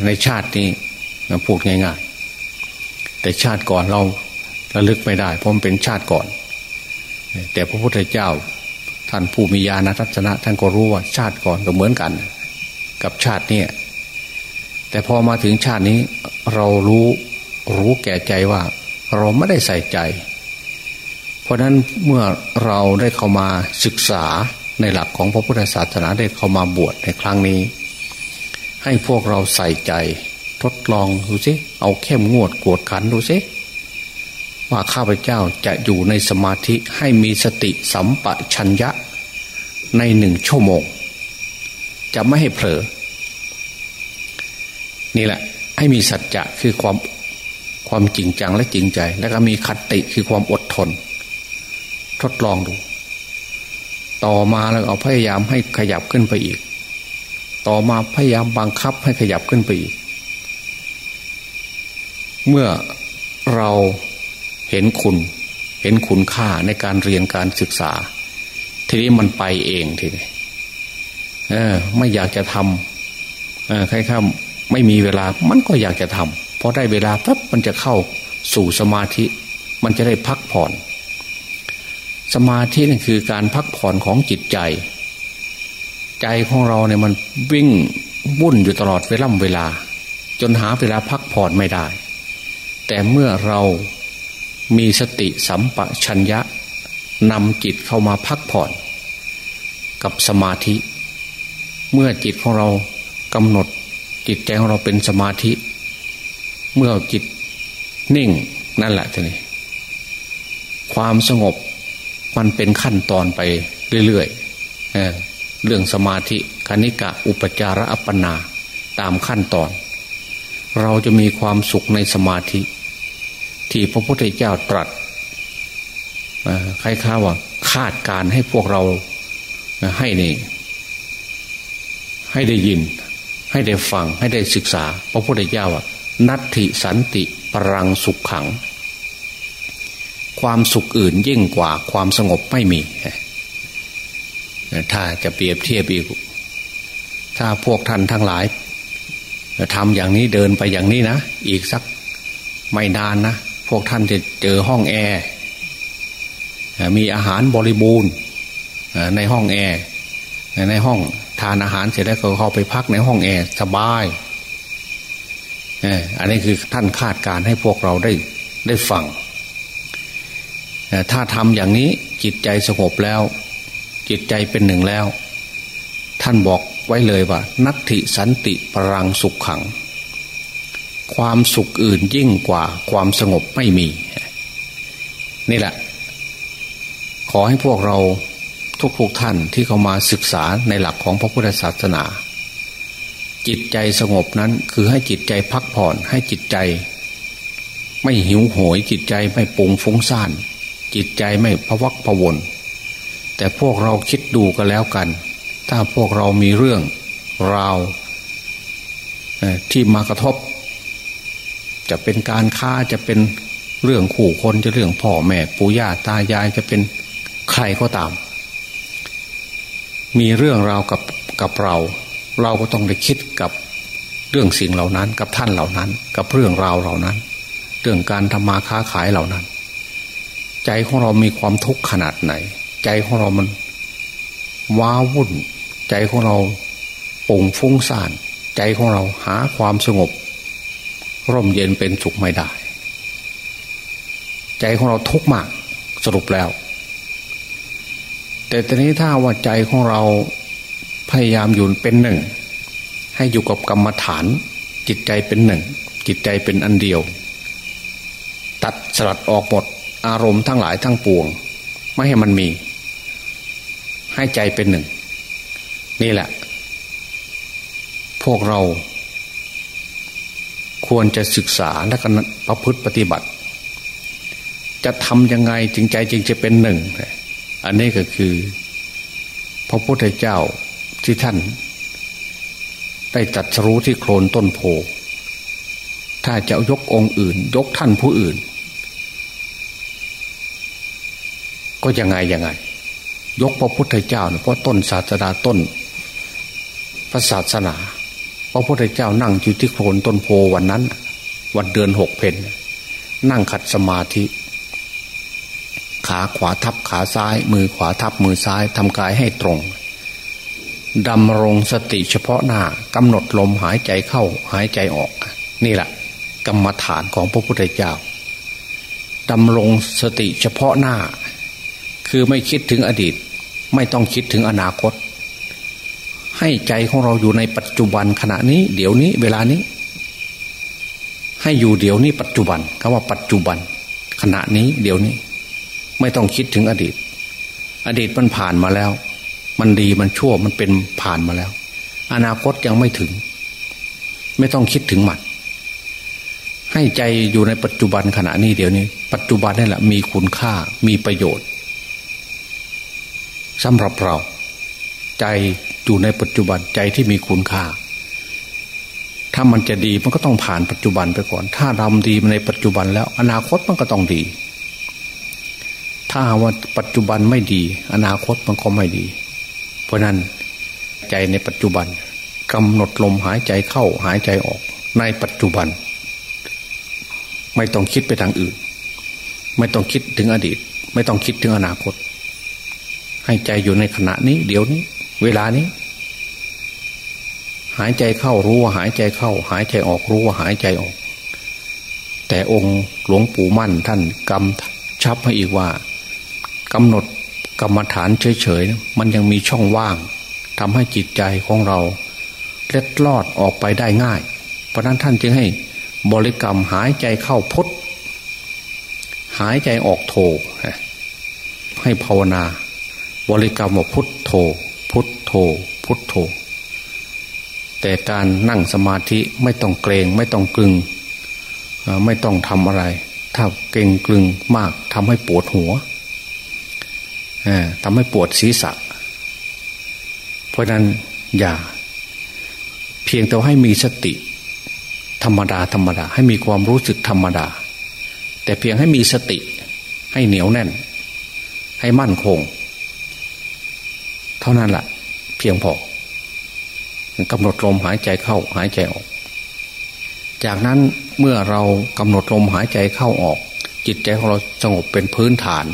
ในชาตินี้พูดง่าย ๆ แต่ชาติก่อนเราระลึกไม่ได้ เพราะมันเป็นชาติก่อน แต่พระพุทธเจ้า ท่านผู้มีญาณทัศนะ ท่านก็รู้ว่าชาติก่อนก็เหมือนกัน กับชาตินี้แต่พอมาถึงชาตินี้เรารู้ รู้แก่ใจว่าเราไม่ได้ใส่ใจ เพราะนั้นเมื่อเราได้เข้ามาศึกษาในหลักของพระพุทธศาสนาได้เข้ามาบวชในครั้งนี้ ให้พวกเราใส่ใจ ทดลองดูสิเอาเข้มงวดกวดขันดูสิว่าข้าพเจ้าจะอยู่ในสมาธิให้มีสติสัมปชัญญะในหนึ่งชั่วโมง จะไม่ให้เผลอ นี่แหละ ให้มีสัจจะคือความ ความจริงจังและจริงใจ แล้วก็มีคติคือความอดทน ทดลองดู ต่อมาแล้วเอาพยายามให้ขยับขึ้นไปอีก ต่อมาพยายามบังคับให้ขยับขึ้นไปอีก เมื่อเราเห็นคุณ เห็นคุณค่าในการเรียนการศึกษา ทีนี้มันไปเองทีนี้เออไม่อยากจะทำเออใครข้าไม่มีเวลามันก็อยากจะทำ พอได้เวลาปั๊บมันจะเข้าสู่สมาธิ มันจะได้พักผ่อน สมาธินี่คือการพักผ่อนของจิตใจ ใจของเราเนี่ยมันวิ่งวุ่นอยู่ตลอดเวลาเวลา จนหาเวลาพักผ่อนไม่ได้ แต่เมื่อเรามีสติสัมปชัญญะนำจิตเข้ามาพักผ่อน กับสมาธิ เมื่อจิตของเรากำหนดจิตใจของเราเป็นสมาธิ เมื่อจิตนิ่งนั่นแหละท่านี้ความสงบมันเป็นขั้นตอนไปเรื่อยๆเเรื่องสมาธิคณิกะอุปจาระอัปปนาตามขั้นตอน เราจะมีความสุขในสมาธิ ที่พระพุทธเจ้าตรัสคล้ายๆว่าคาดการให้พวกเราให้นี่ให้ได้ยิน ให้ได้ฟังให้ได้ศึกษา พระพุทธเจ้าว่า นัตถิสันติปรังสุขขัง ความสุขอื่นยิ่งกว่าความสงบไม่มี ถ้าจะเปรียบเทียบอีก ถ้าพวกท่านทั้งหลายทำอย่างนี้เดินไปอย่างนี้นะ อีกสักไม่นานนะ พวกท่านจะเจอห้องแอร์มีอาหารบริบูรณ์ในห้องแอร์ในห้องทานอาหารเสร็จแล้วก็เข้าไปพักในห้องแอร์สบาย อันนี้คือท่านคาดการให้พวกเราได้ได้ฟังถ้าทำอย่างนี้จิตใจสงบแล้ว จิตใจเป็นหนึ่งแล้ว ท่านบอกไว้เลยว่า นัตถิสันติปรังสุขขัง ความสุขอื่นยิ่งกว่าความสงบไม่มี นี่แหละ ขอให้พวกเราทุกๆทท่านที่เข้ามาศึกษาในหลักของพระพุทธศาสนา จิตใจสงบนั้นคือให้จิตใจพักผ่อนให้จิตใจ ไม่หิวโหยจิตใจไม่ปุงฟุ้งซ่าน จิตใจไม่พวักพวน แต่พวกเราคิดดูกันแล้วกัน ถ้าพวกเรามีเรื่องราวที่มากระทบ จะเป็นการค้าจะเป็นเรื่องขู่คนจะเรื่องพ่อแม่ปู่ย่าตายายจะเป็นใครก็ตาม มีเรื่องราวกับกับเรา เราก็ต้องได้คิดกับเรื่องสิ่งเหล่านั้นกับท่านเหล่านั้น กับเรื่องราวเหล่านั้น เรื่องการทำมาค้าขายเหล่านั้น ใจของเรามีความทุกข์ขนาดไหน ใจของเรามันว้าวุ่น ใจของเราปุ่งฟุ้งซ่าน ใจของเราหาความสงบ ร่มเย็นเป็นสุขไม่ได้ ใจของเราทุกข์มากสรุปแล้ว แต่ตอนนี้ถ้าว่าใจของเรา พยายามอยู่เป็นหนึ่ง ให้อยู่กับกรรมฐาน จิตใจเป็นหนึ่ง จิตใจเป็นอันเดียว ตัดสลัดออกหมดอารมณ์ทั้งหลายทั้งปวง ไม่ให้มันมี ให้ใจเป็นหนึ่ง นี่แหละ พวกเรา ควรจะศึกษาและก็ประพฤติปฏิบัติ จะทำยังไงจึงใจจึงจะเป็นหนึ่ง อันนี้ก็คือ พระพุทธเจ้า ที่ท่าน ได้จัดสรู้ที่โคลนต้นโพ ถ้าจะยกองค์อื่น ยกท่านผู้อื่น ก็ยังไงยังไง ยกพระพุทธเจ้าเนี่ยเพราะต้นศาสนาต้นพระศาสนาพระพุทธเจ้านั่งอยู่ที่โคลนต้นโพวันนั้น วันเดือนหกเพนนั่งขัดสมาธิ ขาขวาทับขาซ้าย มือขวาทับมือซ้ายทำกายให้ตรง ดำรงสติเฉพาะหน้ากำหนดลมหายใจเข้าหายใจออก นี่แหละกรรมฐานของพระพุทธเจ้าดำรงสติเฉพาะหน้า คือไม่คิดถึงอดีต ไม่ต้องคิดถึงอนาคต ให้ใจของเราอยู่ในปัจจุบันขณะนี้ เดี๋ยวนี้เวลานี้ ให้อยู่เดี๋ยวนี้ปัจจุบันคำว่าปัจจุบัน ขณะนี้เดี๋ยวนี้ ไม่ต้องคิดถึงอดีต อดีตมันผ่านมาแล้ว มันดีมันชั่วมันเป็นผ่านมาแล้ว อนาคตยังไม่ถึง ไม่ต้องคิดถึงมันให้ใจอยู่ในปัจจุบันขณะนี้เดี๋ยวนี้ ปัจจุบันนี่แหละ มีคุณค่ามีประโยชน์สำหรับเรา ใจอยู่ในปัจจุบันใจที่มีคุณค่า ถ้ามันจะดีมันก็ต้องผ่านปัจจุบันไปก่อน ถ้าทำดีในปัจจุบันแล้ว อนาคตมันก็ต้องดี ถ้าว่าปัจจุบันไม่ดี อนาคตมันก็ไม่ดี ราะนั้นใจในปัจจุบันกำหนดลมหายใจเข้าหายใจออก ในปัจจุบัน ไม่ต้องคิดไปทางอื่น ไม่ต้องคิดถึงอดีต ไม่ต้องคิดถึงอนาคต ให้ใจอยู่ในขณะนี้ เดี๋ยวนี้ เวลานี้ หายใจเข้ารู้ว่าหายใจเข้า หายใจออกรู้ว่าหายใจออก แต่องค์หลวงปู่มั่นท่านกำชับให้อีกว่ากำหนด กรรมฐานเฉยๆ มันยังมีช่องว่างทำให้จิตใจของเราเล็ดลอดออกไปได้ง่าย เพราะนั้นท่านจึงให้บริกรรมหายใจเข้าพุทหายใจออกโทให้ภาวนา บริกรรมว่าพุทโธ พุทโธ พุทโธ แต่การนั่งสมาธิไม่ต้องเกรงไม่ต้องกลึง ไม่ต้องทำอะไร ถ้าเกรงกลึงมากทำให้ปวดหัว ทำให้ปวดศีรษะ เพราะนั้นอย่า เพียงแต่ให้มีสติ ธรรมดาธรรมดา ให้มีความรู้สึกธรรมดา แต่เพียงให้มีสติ ให้เหนียวแน่น ให้มั่นคง เท่านั้นแหละเพียงพอกำหนดลมหายใจเข้าหายใจออก จากนั้นเมื่อเรากำหนดลมหายใจเข้าออก จิตใจของเราสงบเป็นพื้นฐาน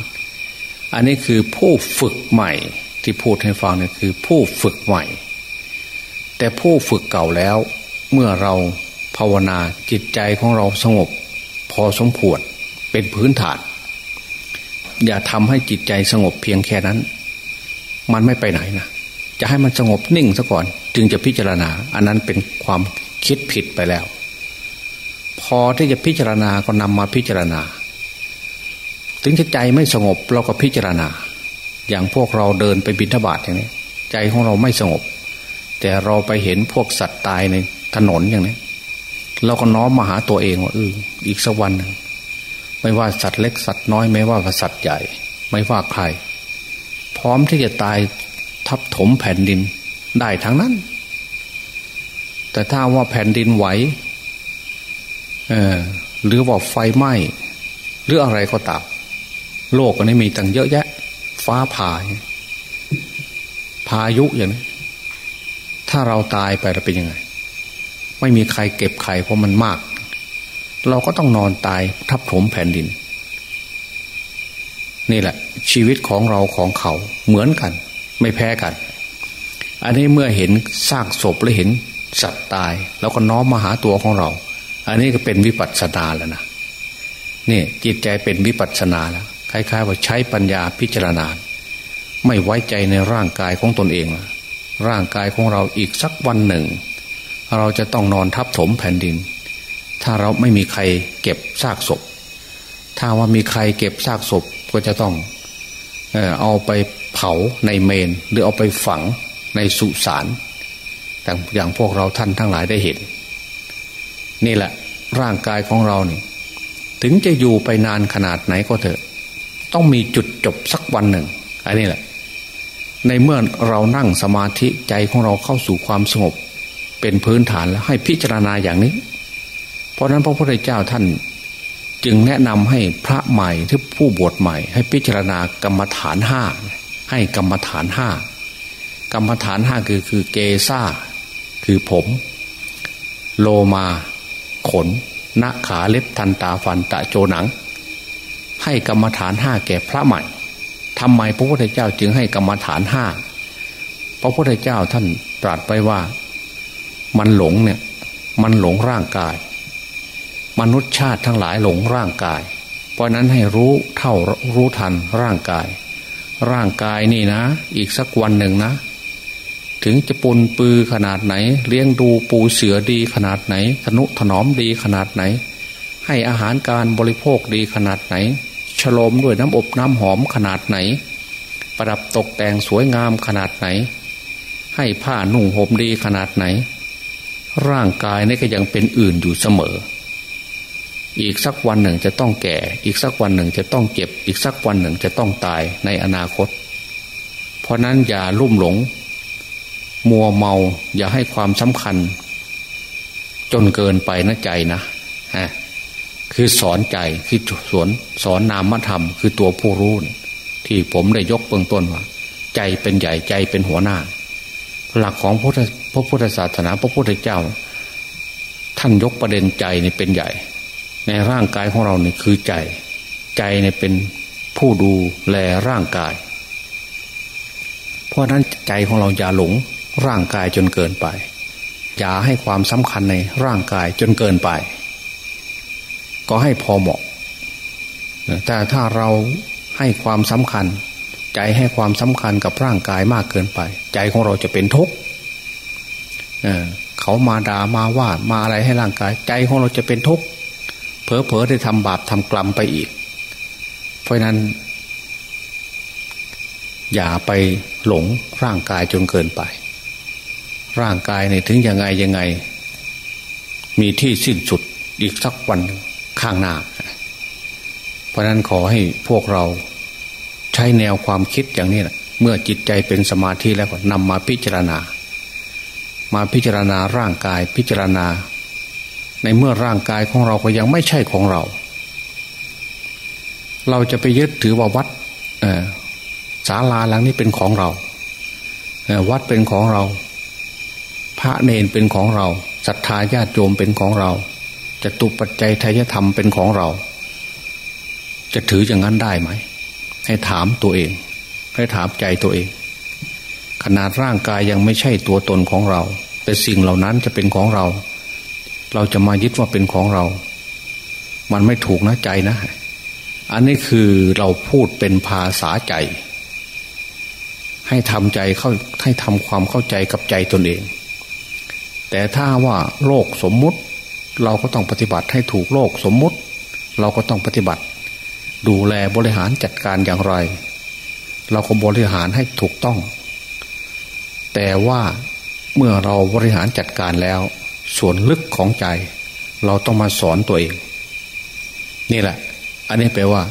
อันนี้คือผู้ฝึกใหม่ ที่พูดให้ฟังเนี่ยคือผู้ฝึกใหม่ แต่ผู้ฝึกเก่าแล้ว เมื่อเราภาวนาจิตใจของเราสงบ พอสมควรเป็นพื้นฐาน อย่าทำให้จิตใจสงบเพียงแค่นั้น มันไม่ไปไหนนะจะให้มันสงบนิ่งซะก่อน จึงจะพิจารณา อันนั้นเป็นความคิดผิดไปแล้ว พอที่จะพิจารณาก็นำมาพิจารณา ถึงจะใจไม่สงบเราก็พิจารณา อย่างพวกเราเดินไปบิณฑบาตอย่างนี้ ใจของเราไม่สงบ แต่เราไปเห็นพวกสัตว์ตายในถนนอย่างนี้เราก็น้อมมาหาตัวเองว่าเอออีกสักวันหนึ่งไม่ว่าสัตว์เล็กสัตว์น้อยไม่ว่าสัตว์ใหญ่ ไม่ว่าใคร พร้อมที่จะตายทับถมแผ่นดินได้ทั้งนั้น แต่ถ้าว่าแผ่นดินไหวเออหรือว่าไฟไหม้หรืออะไรก็ตาม โลกอันนี้มีตั้งเยอะแยะ ฟ้าผ่าพายุอย่างนี้ถ้าเราตายไปเราเป็นยังไง ไม่มีใครเก็บใครเพราะมันมาก เราก็ต้องนอนตายทับถมแผ่นดิน นี่แหละ ชีวิตของเราของเขาเหมือนกัน ไม่แพ้กัน อันนี้เมื่อเห็นซากศพหรือเห็นสัตว์ตาย แล้วก็น้อมมาหาตัวของเรา อันนี้ก็เป็นวิปัสสนาแล้วนะนี่จิตใจเป็นวิปัสสนาแล้ว คล้ายๆว่าใช้ปัญญาพิจารณา ไม่ไว้ใจในร่างกายของตนเอง ร่างกายของเราอีกสักวันหนึ่ง เราจะต้องนอนทับถมแผ่นดิน ถ้าเราไม่มีใครเก็บซากศพ ถ้าว่ามีใครเก็บซากศพก็จะต้องเอาไปเผาในเมน หรือเอาไปฝังในสุสานแต่อย่างพวกเราท่านทั้งหลายได้เห็น นี่แหละร่างกายของเราเนี่ยถึงจะอยู่ไปนานขนาดไหนก็เถอะ ต้องมีจุดจบสักวันหนึ่งอันนี้แหละ ในเมื่อเรานั่งสมาธิใจของเราเข้าสู่ความสงบ เป็นพื้นฐานแล้วให้พิจารณาอย่างนี้ เพราะนั้นพระพุทธเจ้าท่านจึงแนะนำให้พระใหม่ที่ผู้บวชใหม่ ให้พิจารณากรรมฐานห้าให้กรรมฐานห้ากรรมฐานห้าคือคือเกซ่า คือผม โลมา ขนหน้าขาเล็บทันตาฟันตะโจหนัง ให้กรรมฐานห้าแก่พระใหม่ทำไมพระพุทธเจ้าจึงให้กรรมฐานห้าพระพุทธเจ้าท่านตรัสไปว่า มันหลงเนี่ย มันหลงร่างกาย มนุษย์ชาติทั้งหลายหลงร่างกาย เพราะนั้นให้รู้เท่ารู้ทันร่างกาย ร่างกายนี่นะ อีกสักวันหนึ่งนะ ถึงจะปนปือขนาดไหน เลี้ยงดูปูเสือดีขนาดไหนทนุถนอมดีขนาดไหน ให้อาหารการบริโภคดีขนาดไหน ฉลมด้วยน้ำอบน้ำหอมขนาดไหน ประดับตกแต่งสวยงามขนาดไหน ให้ผ้านุ่งห่มดีขนาดไหน ร่างกายนี่ก็ยังเป็นอื่นอยู่เสมอ อีกสักวันหนึ่งจะต้องแก่ อีกสักวันหนึ่งจะต้องเจ็บ อีกสักวันหนึ่งจะต้องตายในอนาคต เพราะนั้นอย่าลุ่มหลง มัวเมาอย่าให้ความสำคัญ จนเกินไปนะใจนะฮะ คือสอนใจคือสอนสอนนามธรรม คือตัวผู้รู้ที่ผมได้ยกเบื้องต้นว่า ใจเป็นใหญ่ใจเป็นหัวหน้า หลักของพระพระพุทธศาสนาพระพุทธเจ้า ท่านยกประเด็นใจนี่เป็นใหญ่ ในร่างกายของเราเนี่ยคือใจ ใจเนี่ยเป็นผู้ดูแลร่างกาย เพราะนั้นใจของเราอย่าหลงร่างกายจนเกินไป อย่าให้ความสำคัญในร่างกายจนเกินไป ก็ให้พอเหมาะ แต่ถ้าเราให้ความสำคัญ ใจให้ความสำคัญกับร่างกายมากเกินไป ใจของเราจะเป็นทุกข์เขามาด่ามาว่ามาอะไรให้ร่างกาย ใจของเราจะเป็นทุกข์เผลอเผลอได้ทำบาปทำกรรมไปอีก เพราะนั้น อย่าไปหลงร่างกายจนเกินไป ร่างกายเนี่ยถึงยังไงยังไง มีที่สิ้นสุดอีกสักวันหนึ่ง ข้างหน้า เพราะนั้นขอให้พวกเราใช้แนวความคิดอย่างนี้นะเมื่อจิตใจเป็นสมาธิแล้วก็นำมาพิจารณา มาพิจารณาร่างกายพิจารณา ในเมื่อร่างกายของเราก็ยังไม่ใช่ของเรา เราจะไปยึดถือว่าวัดศาลาหลังนี้เป็นของเราวัดเป็นของเรา พระเนนเป็นของเราศรัทธาญาติโยมเป็นของเรา จะตุปัจจัยทายธรรมเป็นของเรา จะถืออย่างนั้นได้ไหม ให้ถามตัวเอง ให้ถามใจตัวเอง ขนาดร่างกายยังไม่ใช่ตัวตนของเรา แต่สิ่งเหล่านั้นจะเป็นของเรา เราจะมายึดว่าเป็นของเรา มันไม่ถูกนะใจนะ อันนี้คือเราพูดเป็นภาษาใจ ให้ทำใจเข้าให้ทำความเข้าใจกับใจตนเอง แต่ถ้าว่าโลกสมมุติ เราก็ต้องปฏิบัติให้ถูกโลกสมมุติ เราก็ต้องปฏิบัติ ดูแลบริหารจัดการอย่างไร เราก็บริหารให้ถูกต้อง แต่ว่าเมื่อเราบริหารจัดการแล้ว ส่วนลึกของใจ เราต้องมาสอนตัวเอง นี่แหละ อันนี้แปลว่า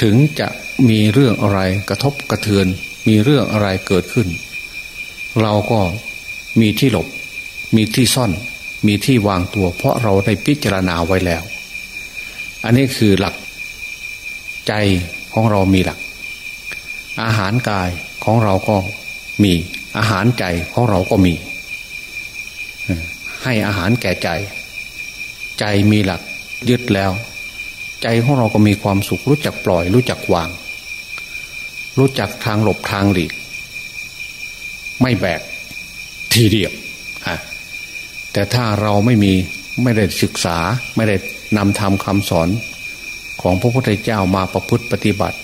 ถึงจะมีเรื่องอะไรกระทบกระเทือน มีเรื่องอะไรเกิดขึ้น เราก็มีที่หลบ มีที่ซ่อน มีที่วางตัว เพราะเราได้พิจารณาไว้แล้ว อันนี้คือหลักใจของเรามีหลัก อาหารกายของเราก็มี อาหารใจของเราก็มี ให้อาหารแก่ใจ ใจมีหลักยึดแล้ว ใจของเราก็มีความสุขรู้จักปล่อย รู้จักวาง รู้จักทางหลบทางหลีก ไม่แบกทีเดียวฮะ แต่ถ้าเราไม่มีไม่ได้ศึกษาไม่ได้นำทำคำสอนของพระพุทธเจ้ามาประพฤติปฏิบัติ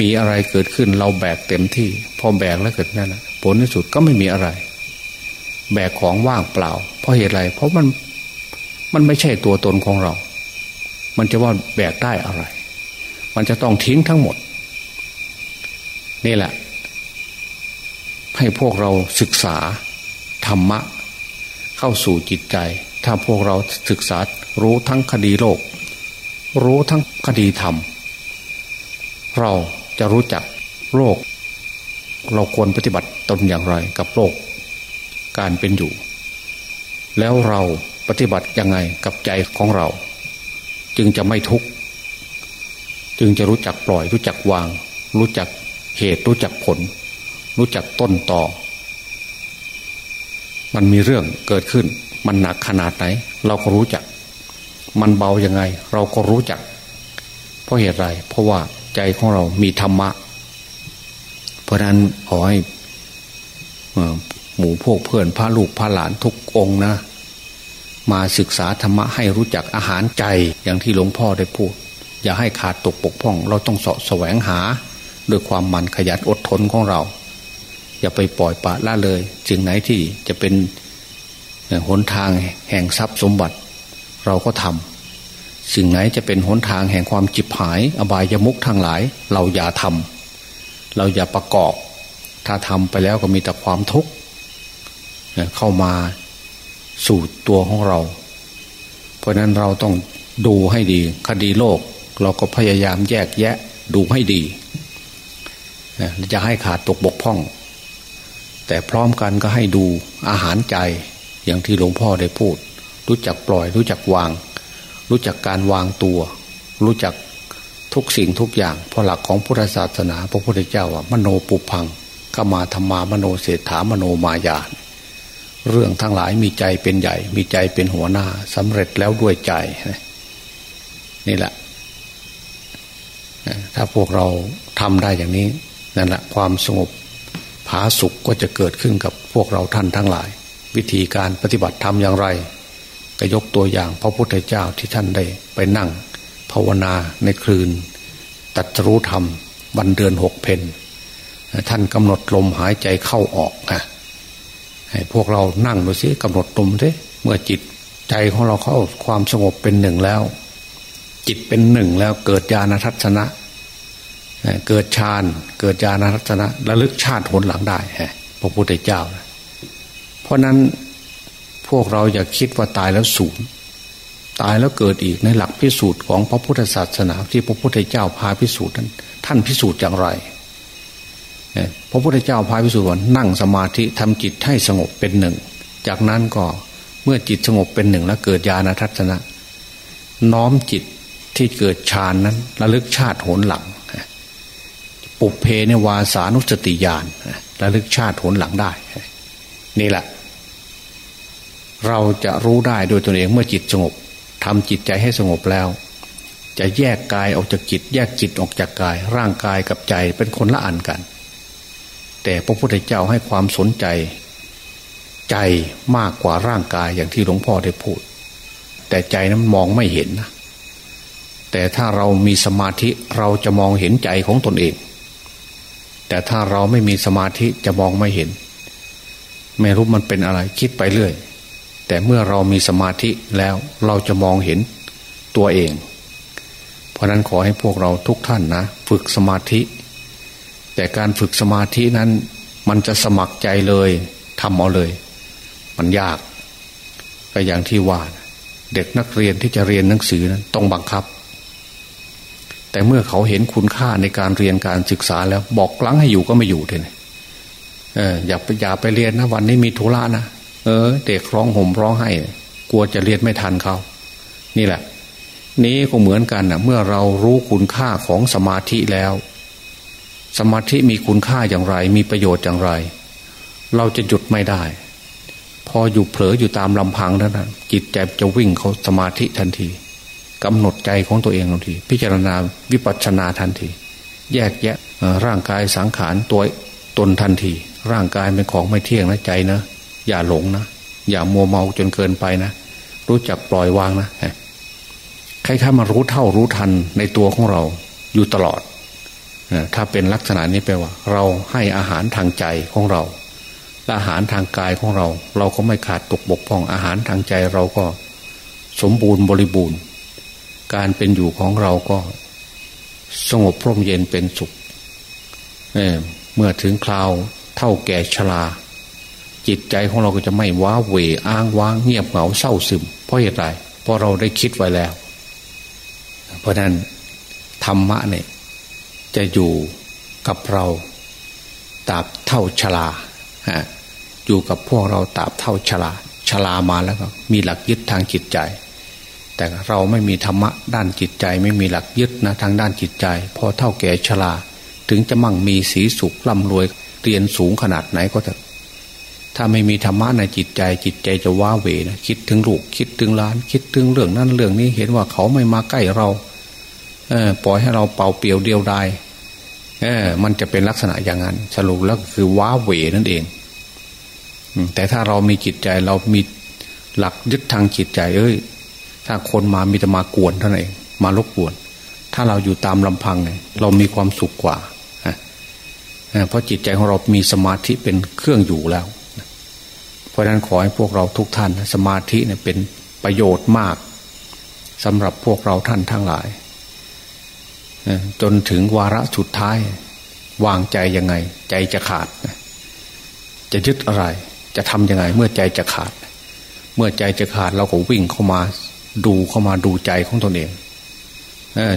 มีอะไรเกิดขึ้นเราแบกเต็มที่ พอแบกแล้วเกิดนั่นแหะผลที่สุดก็ไม่มีอะไร แบกของว่างเปล่า เพราะเหตุอะไร เพราะมันมันไม่ใช่ตัวตนของเรา มันจะว่าแบกได้อะไร มันจะต้องทิ้งทั้งหมด นี่แหละ ให้พวกเราศึกษาธรรมะ เข้าสู่จิตใจ ถ้าพวกเราศึกษารู้ทั้งคดีโลก รู้ทั้งคดีธรรม เราจะรู้จักโรคเราควรปฏิบัติตนอย่างไรกับโรคการเป็นอยู่ แล้วเราปฏิบัติยังไงกับใจของเรา จึงจะไม่ทุกข์จึงจะรู้จักปล่อยรู้จักวาง รู้จักเหตุรู้จักผล รู้จักต้นต่อ มันมีเรื่องเกิดขึ้น มันหนักขนาดไหน เราก็รู้จัก มันเบายังไง เราก็รู้จัก เพราะเหตุไร เพราะว่าใจของเรามีธรรมะ เพราะนั้นขอให้หมู่พวกเพื่อนพระลูกพระหลานทุกองนะ มาศึกษาธรรมะให้รู้จักอาหารใจอย่างที่หลวงพ่อได้พูด อย่าให้ขาดตกปกพ่อง เราต้องเสาะแสวงหา ด้วยความมันขยันอดทนของเรา อย่าไปปล่อยปละละเลยจึงไหนที่จะเป็นหนทางแห่งทรัพย์สมบัติ เราก็ทำสิ่งไหนจะเป็นหนทางแห่งความจิบหาย อบายยมุกทางหลาย เราอย่าทำเราอย่าประกอบ ถ้าทำไปแล้วก็มีแต่ความทุกข์เข้ามาสู่ตัวของเรา เพราะนั้นเราต้องดูให้ดี คดีโลก เราก็พยายามแยกแยะดูให้ดีจะให้ขาดตกบกพร่อง แต่พร้อมกันก็ให้ดูอาหารใจอย่างที่หลวงพ่อได้พูด รู้จักปล่อย รู้จักวาง รู้จักการวางตัว รู้จักทุกสิ่งทุกอย่างเพราะหลักของพุทธศาสนา พระพุทธเจ้าว่ามโนปุพังขมาธรรมามโนเศรษฐามโนมายาเรื่องทั้งหลายมีใจเป็นใหญ่ มีใจเป็นหัวหน้าสำเร็จแล้วด้วยใจ นี่แหละ ถ้าพวกเราทำได้อย่างนี้นั่นแหละความสงบ ผาสุขก็จะเกิดขึ้นกับพวกเราท่านทั้งหลาย วิธีการปฏิบัติธรรมอย่างไรก็ยกตัวอย่างพระพุทธเจ้าที่ท่านได้ไปนั่ง ภาวนาในคืน ตัดรู้ธรรมวันเดือนหกเพนท่านกำหนดลมหายใจเข้าออกนะให้พวกเรานั่งดูสิกำหนดลมสิเมื่อจิตใจของเราเข้าความสงบเป็นหนึ่งแล้ว จิตเป็นหนึ่งแล้วเกิดญาณทัศนะ เกิดฌานเกิดญาณรัตนะระลึกชาติผลหลังได้พระพุทธเจ้า เพราะนั้นพวกเราอย่าคิดว่าตายแล้วสูญตายแล้วเกิดอีกในหลักพิสูจน์ของพระพุทธศาสนาที่พระพุทธเจ้าพาพิสูจน์นั้น ท่านพิสูจน์อย่างไรพระพุทธเจ้าพาพิสูจน์ว่านั่งสมาธิทำจิตให้สงบเป็นหนึ่ง จากนั้นก็เมื่อจิตสงบเป็นหนึ่งแล้วเกิดญาณทัศนะ น้อมจิตที่เกิดฌานนั้นระลึกชาติโหนหลัง ปุเพในวาสานุสติญาณระลึกชาติผลหลังได้ นี่แหละ เราจะรู้ได้โดยตนเองเมื่อจิตสงบทำจิตใจให้สงบแล้ว จะแยกกายออกจากจิต แยกจิตออกจากกาย ร่างกายกับใจเป็นคนละอันกัน แต่พระพุทธเจ้าให้ความสนใจ ใจมากกว่าร่างกายอย่างที่หลวงพ่อได้พูด แต่ใจนั้นมองไม่เห็นนะแต่ถ้าเรามีสมาธิเราจะมองเห็นใจของตนเอง แต่ถ้าเราไม่มีสมาธิจะมองไม่เห็น ไม่รู้มันเป็นอะไรคิดไปเรื่อย แต่เมื่อเรามีสมาธิแล้วเราจะมองเห็นตัวเอง เพราะนั้นขอให้พวกเราทุกท่านนะ ฝึกสมาธิ แต่การฝึกสมาธินั้น มันจะสมัครใจเลยทำเอาเลย มันยากก็อย่างที่ว่า เด็กนักเรียนที่จะเรียนหนังสือนั้นต้องบังคับ แต่เมื่อเขาเห็นคุณค่าในการเรียนการศึกษาแล้วบอกลังให้อยู่ก็ไม่อยู่เลยเอออย่าไปอย่าไปเรียนนะวันนี้มีธุระนะเออ เด็กร้องห่มร้องไห้กลัวจะเรียนไม่ทันเขานี่แหละ นี้ก็เหมือนกันนะเมื่อเรารู้คุณค่าของสมาธิแล้ว สมาธิมีคุณค่าอย่างไร มีประโยชน์อย่างไร เราจะหยุดไม่ได้ พออยู่เผลออยู่ตามลำพังนั้นจิตใจจะวิ่งเขาสมาธิทันที กำหนดใจของตัวเองทันที พิจารณาวิปัสสนาทันที แยกแยะร่างกายสังขารตัวตนทันที ร่างกายเป็นของไม่เที่ยงนะใจนะ อย่าหลงนะ อย่ามัวเมาจนเกินไปนะ รู้จักปล่อยวางนะใครข้ามารู้เท่ารู้ทันในตัวของเราอยู่ตลอดถ้าเป็นลักษณะนี้แปลว่า เราให้อาหารทางใจของเราอาหารทางกายของเรา เราก็ไม่ขาดตกบกพร่องอาหารทางใจเราก็ สมบูรณ์บริบูรณ์ การเป็นอยู่ของเราก็สงบพร่มเย็นเป็นสุขเเมื่อถึงคราวเท่าแก่ชราจิตใจของเราก็จะไม่ว้าเหวอ้างว้างเงียบเหงาเศร้าซึม เพราะเหตุไรเพราะเราได้คิดไว้แล้ว เพราะนั้นธรรมะเนี่ยจะอยู่กับเราตราบเท่าชลาอยู่กับพวกเราตราบเท่าชลาชลามาแล้วก็มีหลักยึดทางจิตใจ แต่เราไม่มีธรรมะด้านจิตใจไม่มีหลักยึดนะทางด้านจิตใจ พอเท่าแก่ชลาถึงจะมั่งมีสีสุขร่ำรวยเรียนสูงขนาดไหนก็เถอะถ้าไม่มีธรรมะในจิตใจ จิตใจจะว้าเหวนะคิดถึงลูกคิดถึงล้าน คิดถึงเรื่องนั้นเรื่องนี้เห็นว่าเขาไม่มาใกล้เราเออปล่อยให้เราเป่าเปียวเดียวดายเออมันจะเป็นลักษณะอย่างนั้นสรุปแล้วคือว้าเหวนั่นเองแต่ถ้าเรามีจิตใจเรามีหลักยึดทางจิตใจ เอ้ย ถ้าคนมามีแต่มากวนเท่านั้นเองมารบกวน ถ้าเราอยู่ตามลำพังเนี่ยเรามีความสุขกว่าเพราะจิตใจของเรามีสมาธิเป็นเครื่องอยู่แล้ว เพราะฉะนั้นขอให้พวกเราทุกท่าน สมาธิเนี่ยเป็นประโยชน์มากสำหรับพวกเราท่านทั้งหลายจนถึงวาระสุดท้าย วางใจยังไง ใจจะขาด จะยึดอะไร จะทำยังไง เมื่อใจจะขาด เมื่อใจจะขาดเราก็วิ่งเข้ามา ดูเข้ามาดูใจของตนเอง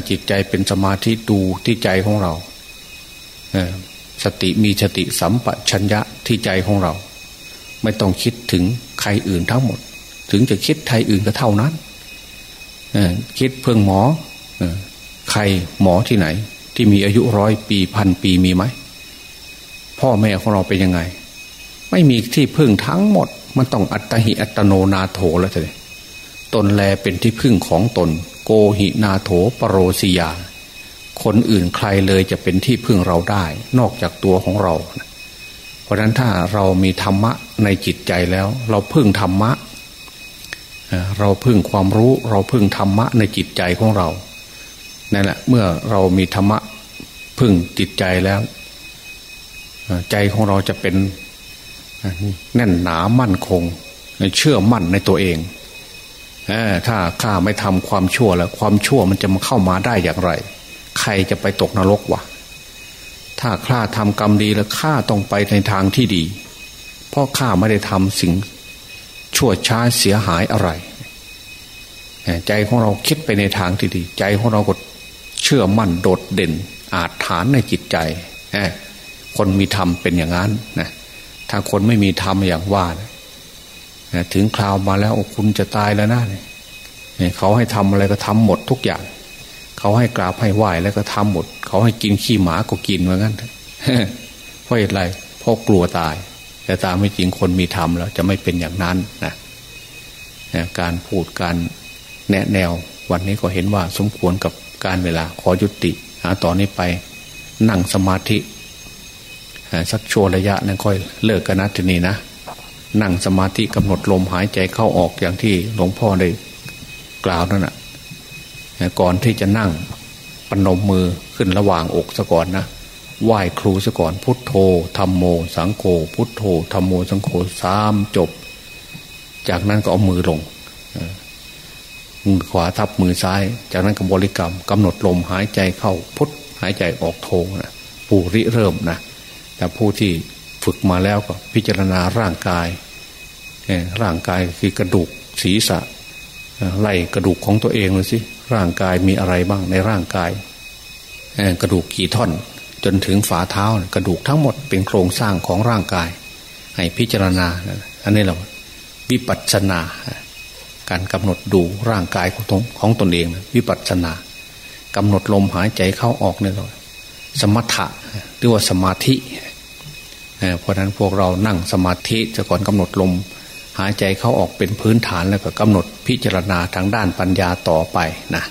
จิตใจเป็นสมาธิดูที่ใจของเราสติมีสติสัมปชัญญะที่ใจของเรา ไม่ต้องคิดถึงใครอื่นทั้งหมด ถึงจะคิดใครอื่นก็เท่านั้นคิดเพิ่งหมอใครหมอที่ไหน ที่มีอายุร้อยปีพันปีมีไหมพ่อแม่ของเราเป็นยังไง ไม่มีที่พึ่งทั้งหมด มันต้องอัตหิอัตโนนาโถแล้วเลย ตนแลเป็นที่พึ่งของตน โกหินาโถปรโรสิยา คนอื่นใครเลยจะเป็นที่พึ่งเราได้ นอกจากตัวของเรา เพราะนั้นถ้าเรามีธรรมะในจิตใจแล้ว เราพึ่งธรรมะ เราพึ่งความรู้ เราพึ่งธรรมะในจิตใจของเรานั่นแหละเมื่อเรามีธรรมะพึ่งจิตใจแล้ว ใจของเราจะเป็นแน่นหนามั่นคง เชื่อมั่นในตัวเอง ถ้าข้าไม่ทำความชั่วแล้วความชั่วมันจะมาเข้ามาได้อย่างไร ใครจะไปตกนรกวะถ้าข้าทำกรรมดีแล้วข้าต้องไปในทางที่ดี เพราะข้าไม่ได้ทำสิ่งชั่วช้าเสียหายอะไร ใจของเราคิดไปในทางที่ดี ใจของเราก็เชื่อมั่นโดดเด่น อาจฐานในจิตใจคนมีธรรมเป็นอย่างนั้นนะถ้าคนไม่มีธรรมอย่างว่า ถึงคราวมาแล้วคุณจะตายแล้วนะเขาให้ทำอะไรก็ทำหมดทุกอย่าง เขาให้กราบให้ไหว้แล้วก็ทำหมด เขาให้กินขี้หมาก็กินเหมือนกันเพราะอะไรเพราะกลัวตาย แต่ตามไม่จริงคนมีธรรมแล้ว จะไม่เป็นอย่างนั้นนะการพูดการแนะแนว วันนี้ก็เห็นว่าสมควรกับการเวลาขอยุติหาต่อนนี้ไปนั่งสมาธิสักชั่วระยะนั้นค่อยเลิกกันนะทีนี้นะ นั่งสมาธิกำหนดลมหายใจเข้าออกอย่างที่หลวงพ่อได้กล่าวนั่นแหะก่อนที่จะนั่งปนมมือขึ้นระหว่างอกซะก่อนนะไหว้ครูซะก่อนพุทโธธรรมโม สังโฆพุทโธธรรมโมสังโฆสามจบ จากนั้นก็เอามือลงมือขวาทับมือซ้าย จากนั้นก็บริกรรมกำหนดลมหายใจเข้าพุทหายใจออกโทนะผู้ริเริ่มนะแต่ผู้ที่ ฝึกมาแล้วก็พิจารณาร่างกายร่างกายคือกระดูกศีรษะไล่กระดูกของตัวเองเลยสิร่างกายมีอะไรบ้างในร่างกายกระดูกกี่ท่อน จนถึงฝ่าเท้ากระดูกทั้งหมดเป็นโครงสร้างของร่างกาย ให้พิจารณา อันนี้เราวิปัสสนา การกำหนดดูร่างกายของตของตนเอง วิปัสสนากำหนดลมหายใจเข้าออกนี่เราสมถะหรือว่าสมาธิ เพราะนั้นพวกเรานั่งสมาธิจะก่อนกำหนดลม หายใจเข้าออกเป็นพื้นฐานแล้วก็กำหนดพิจารณาทางด้านปัญญาต่อไปนะ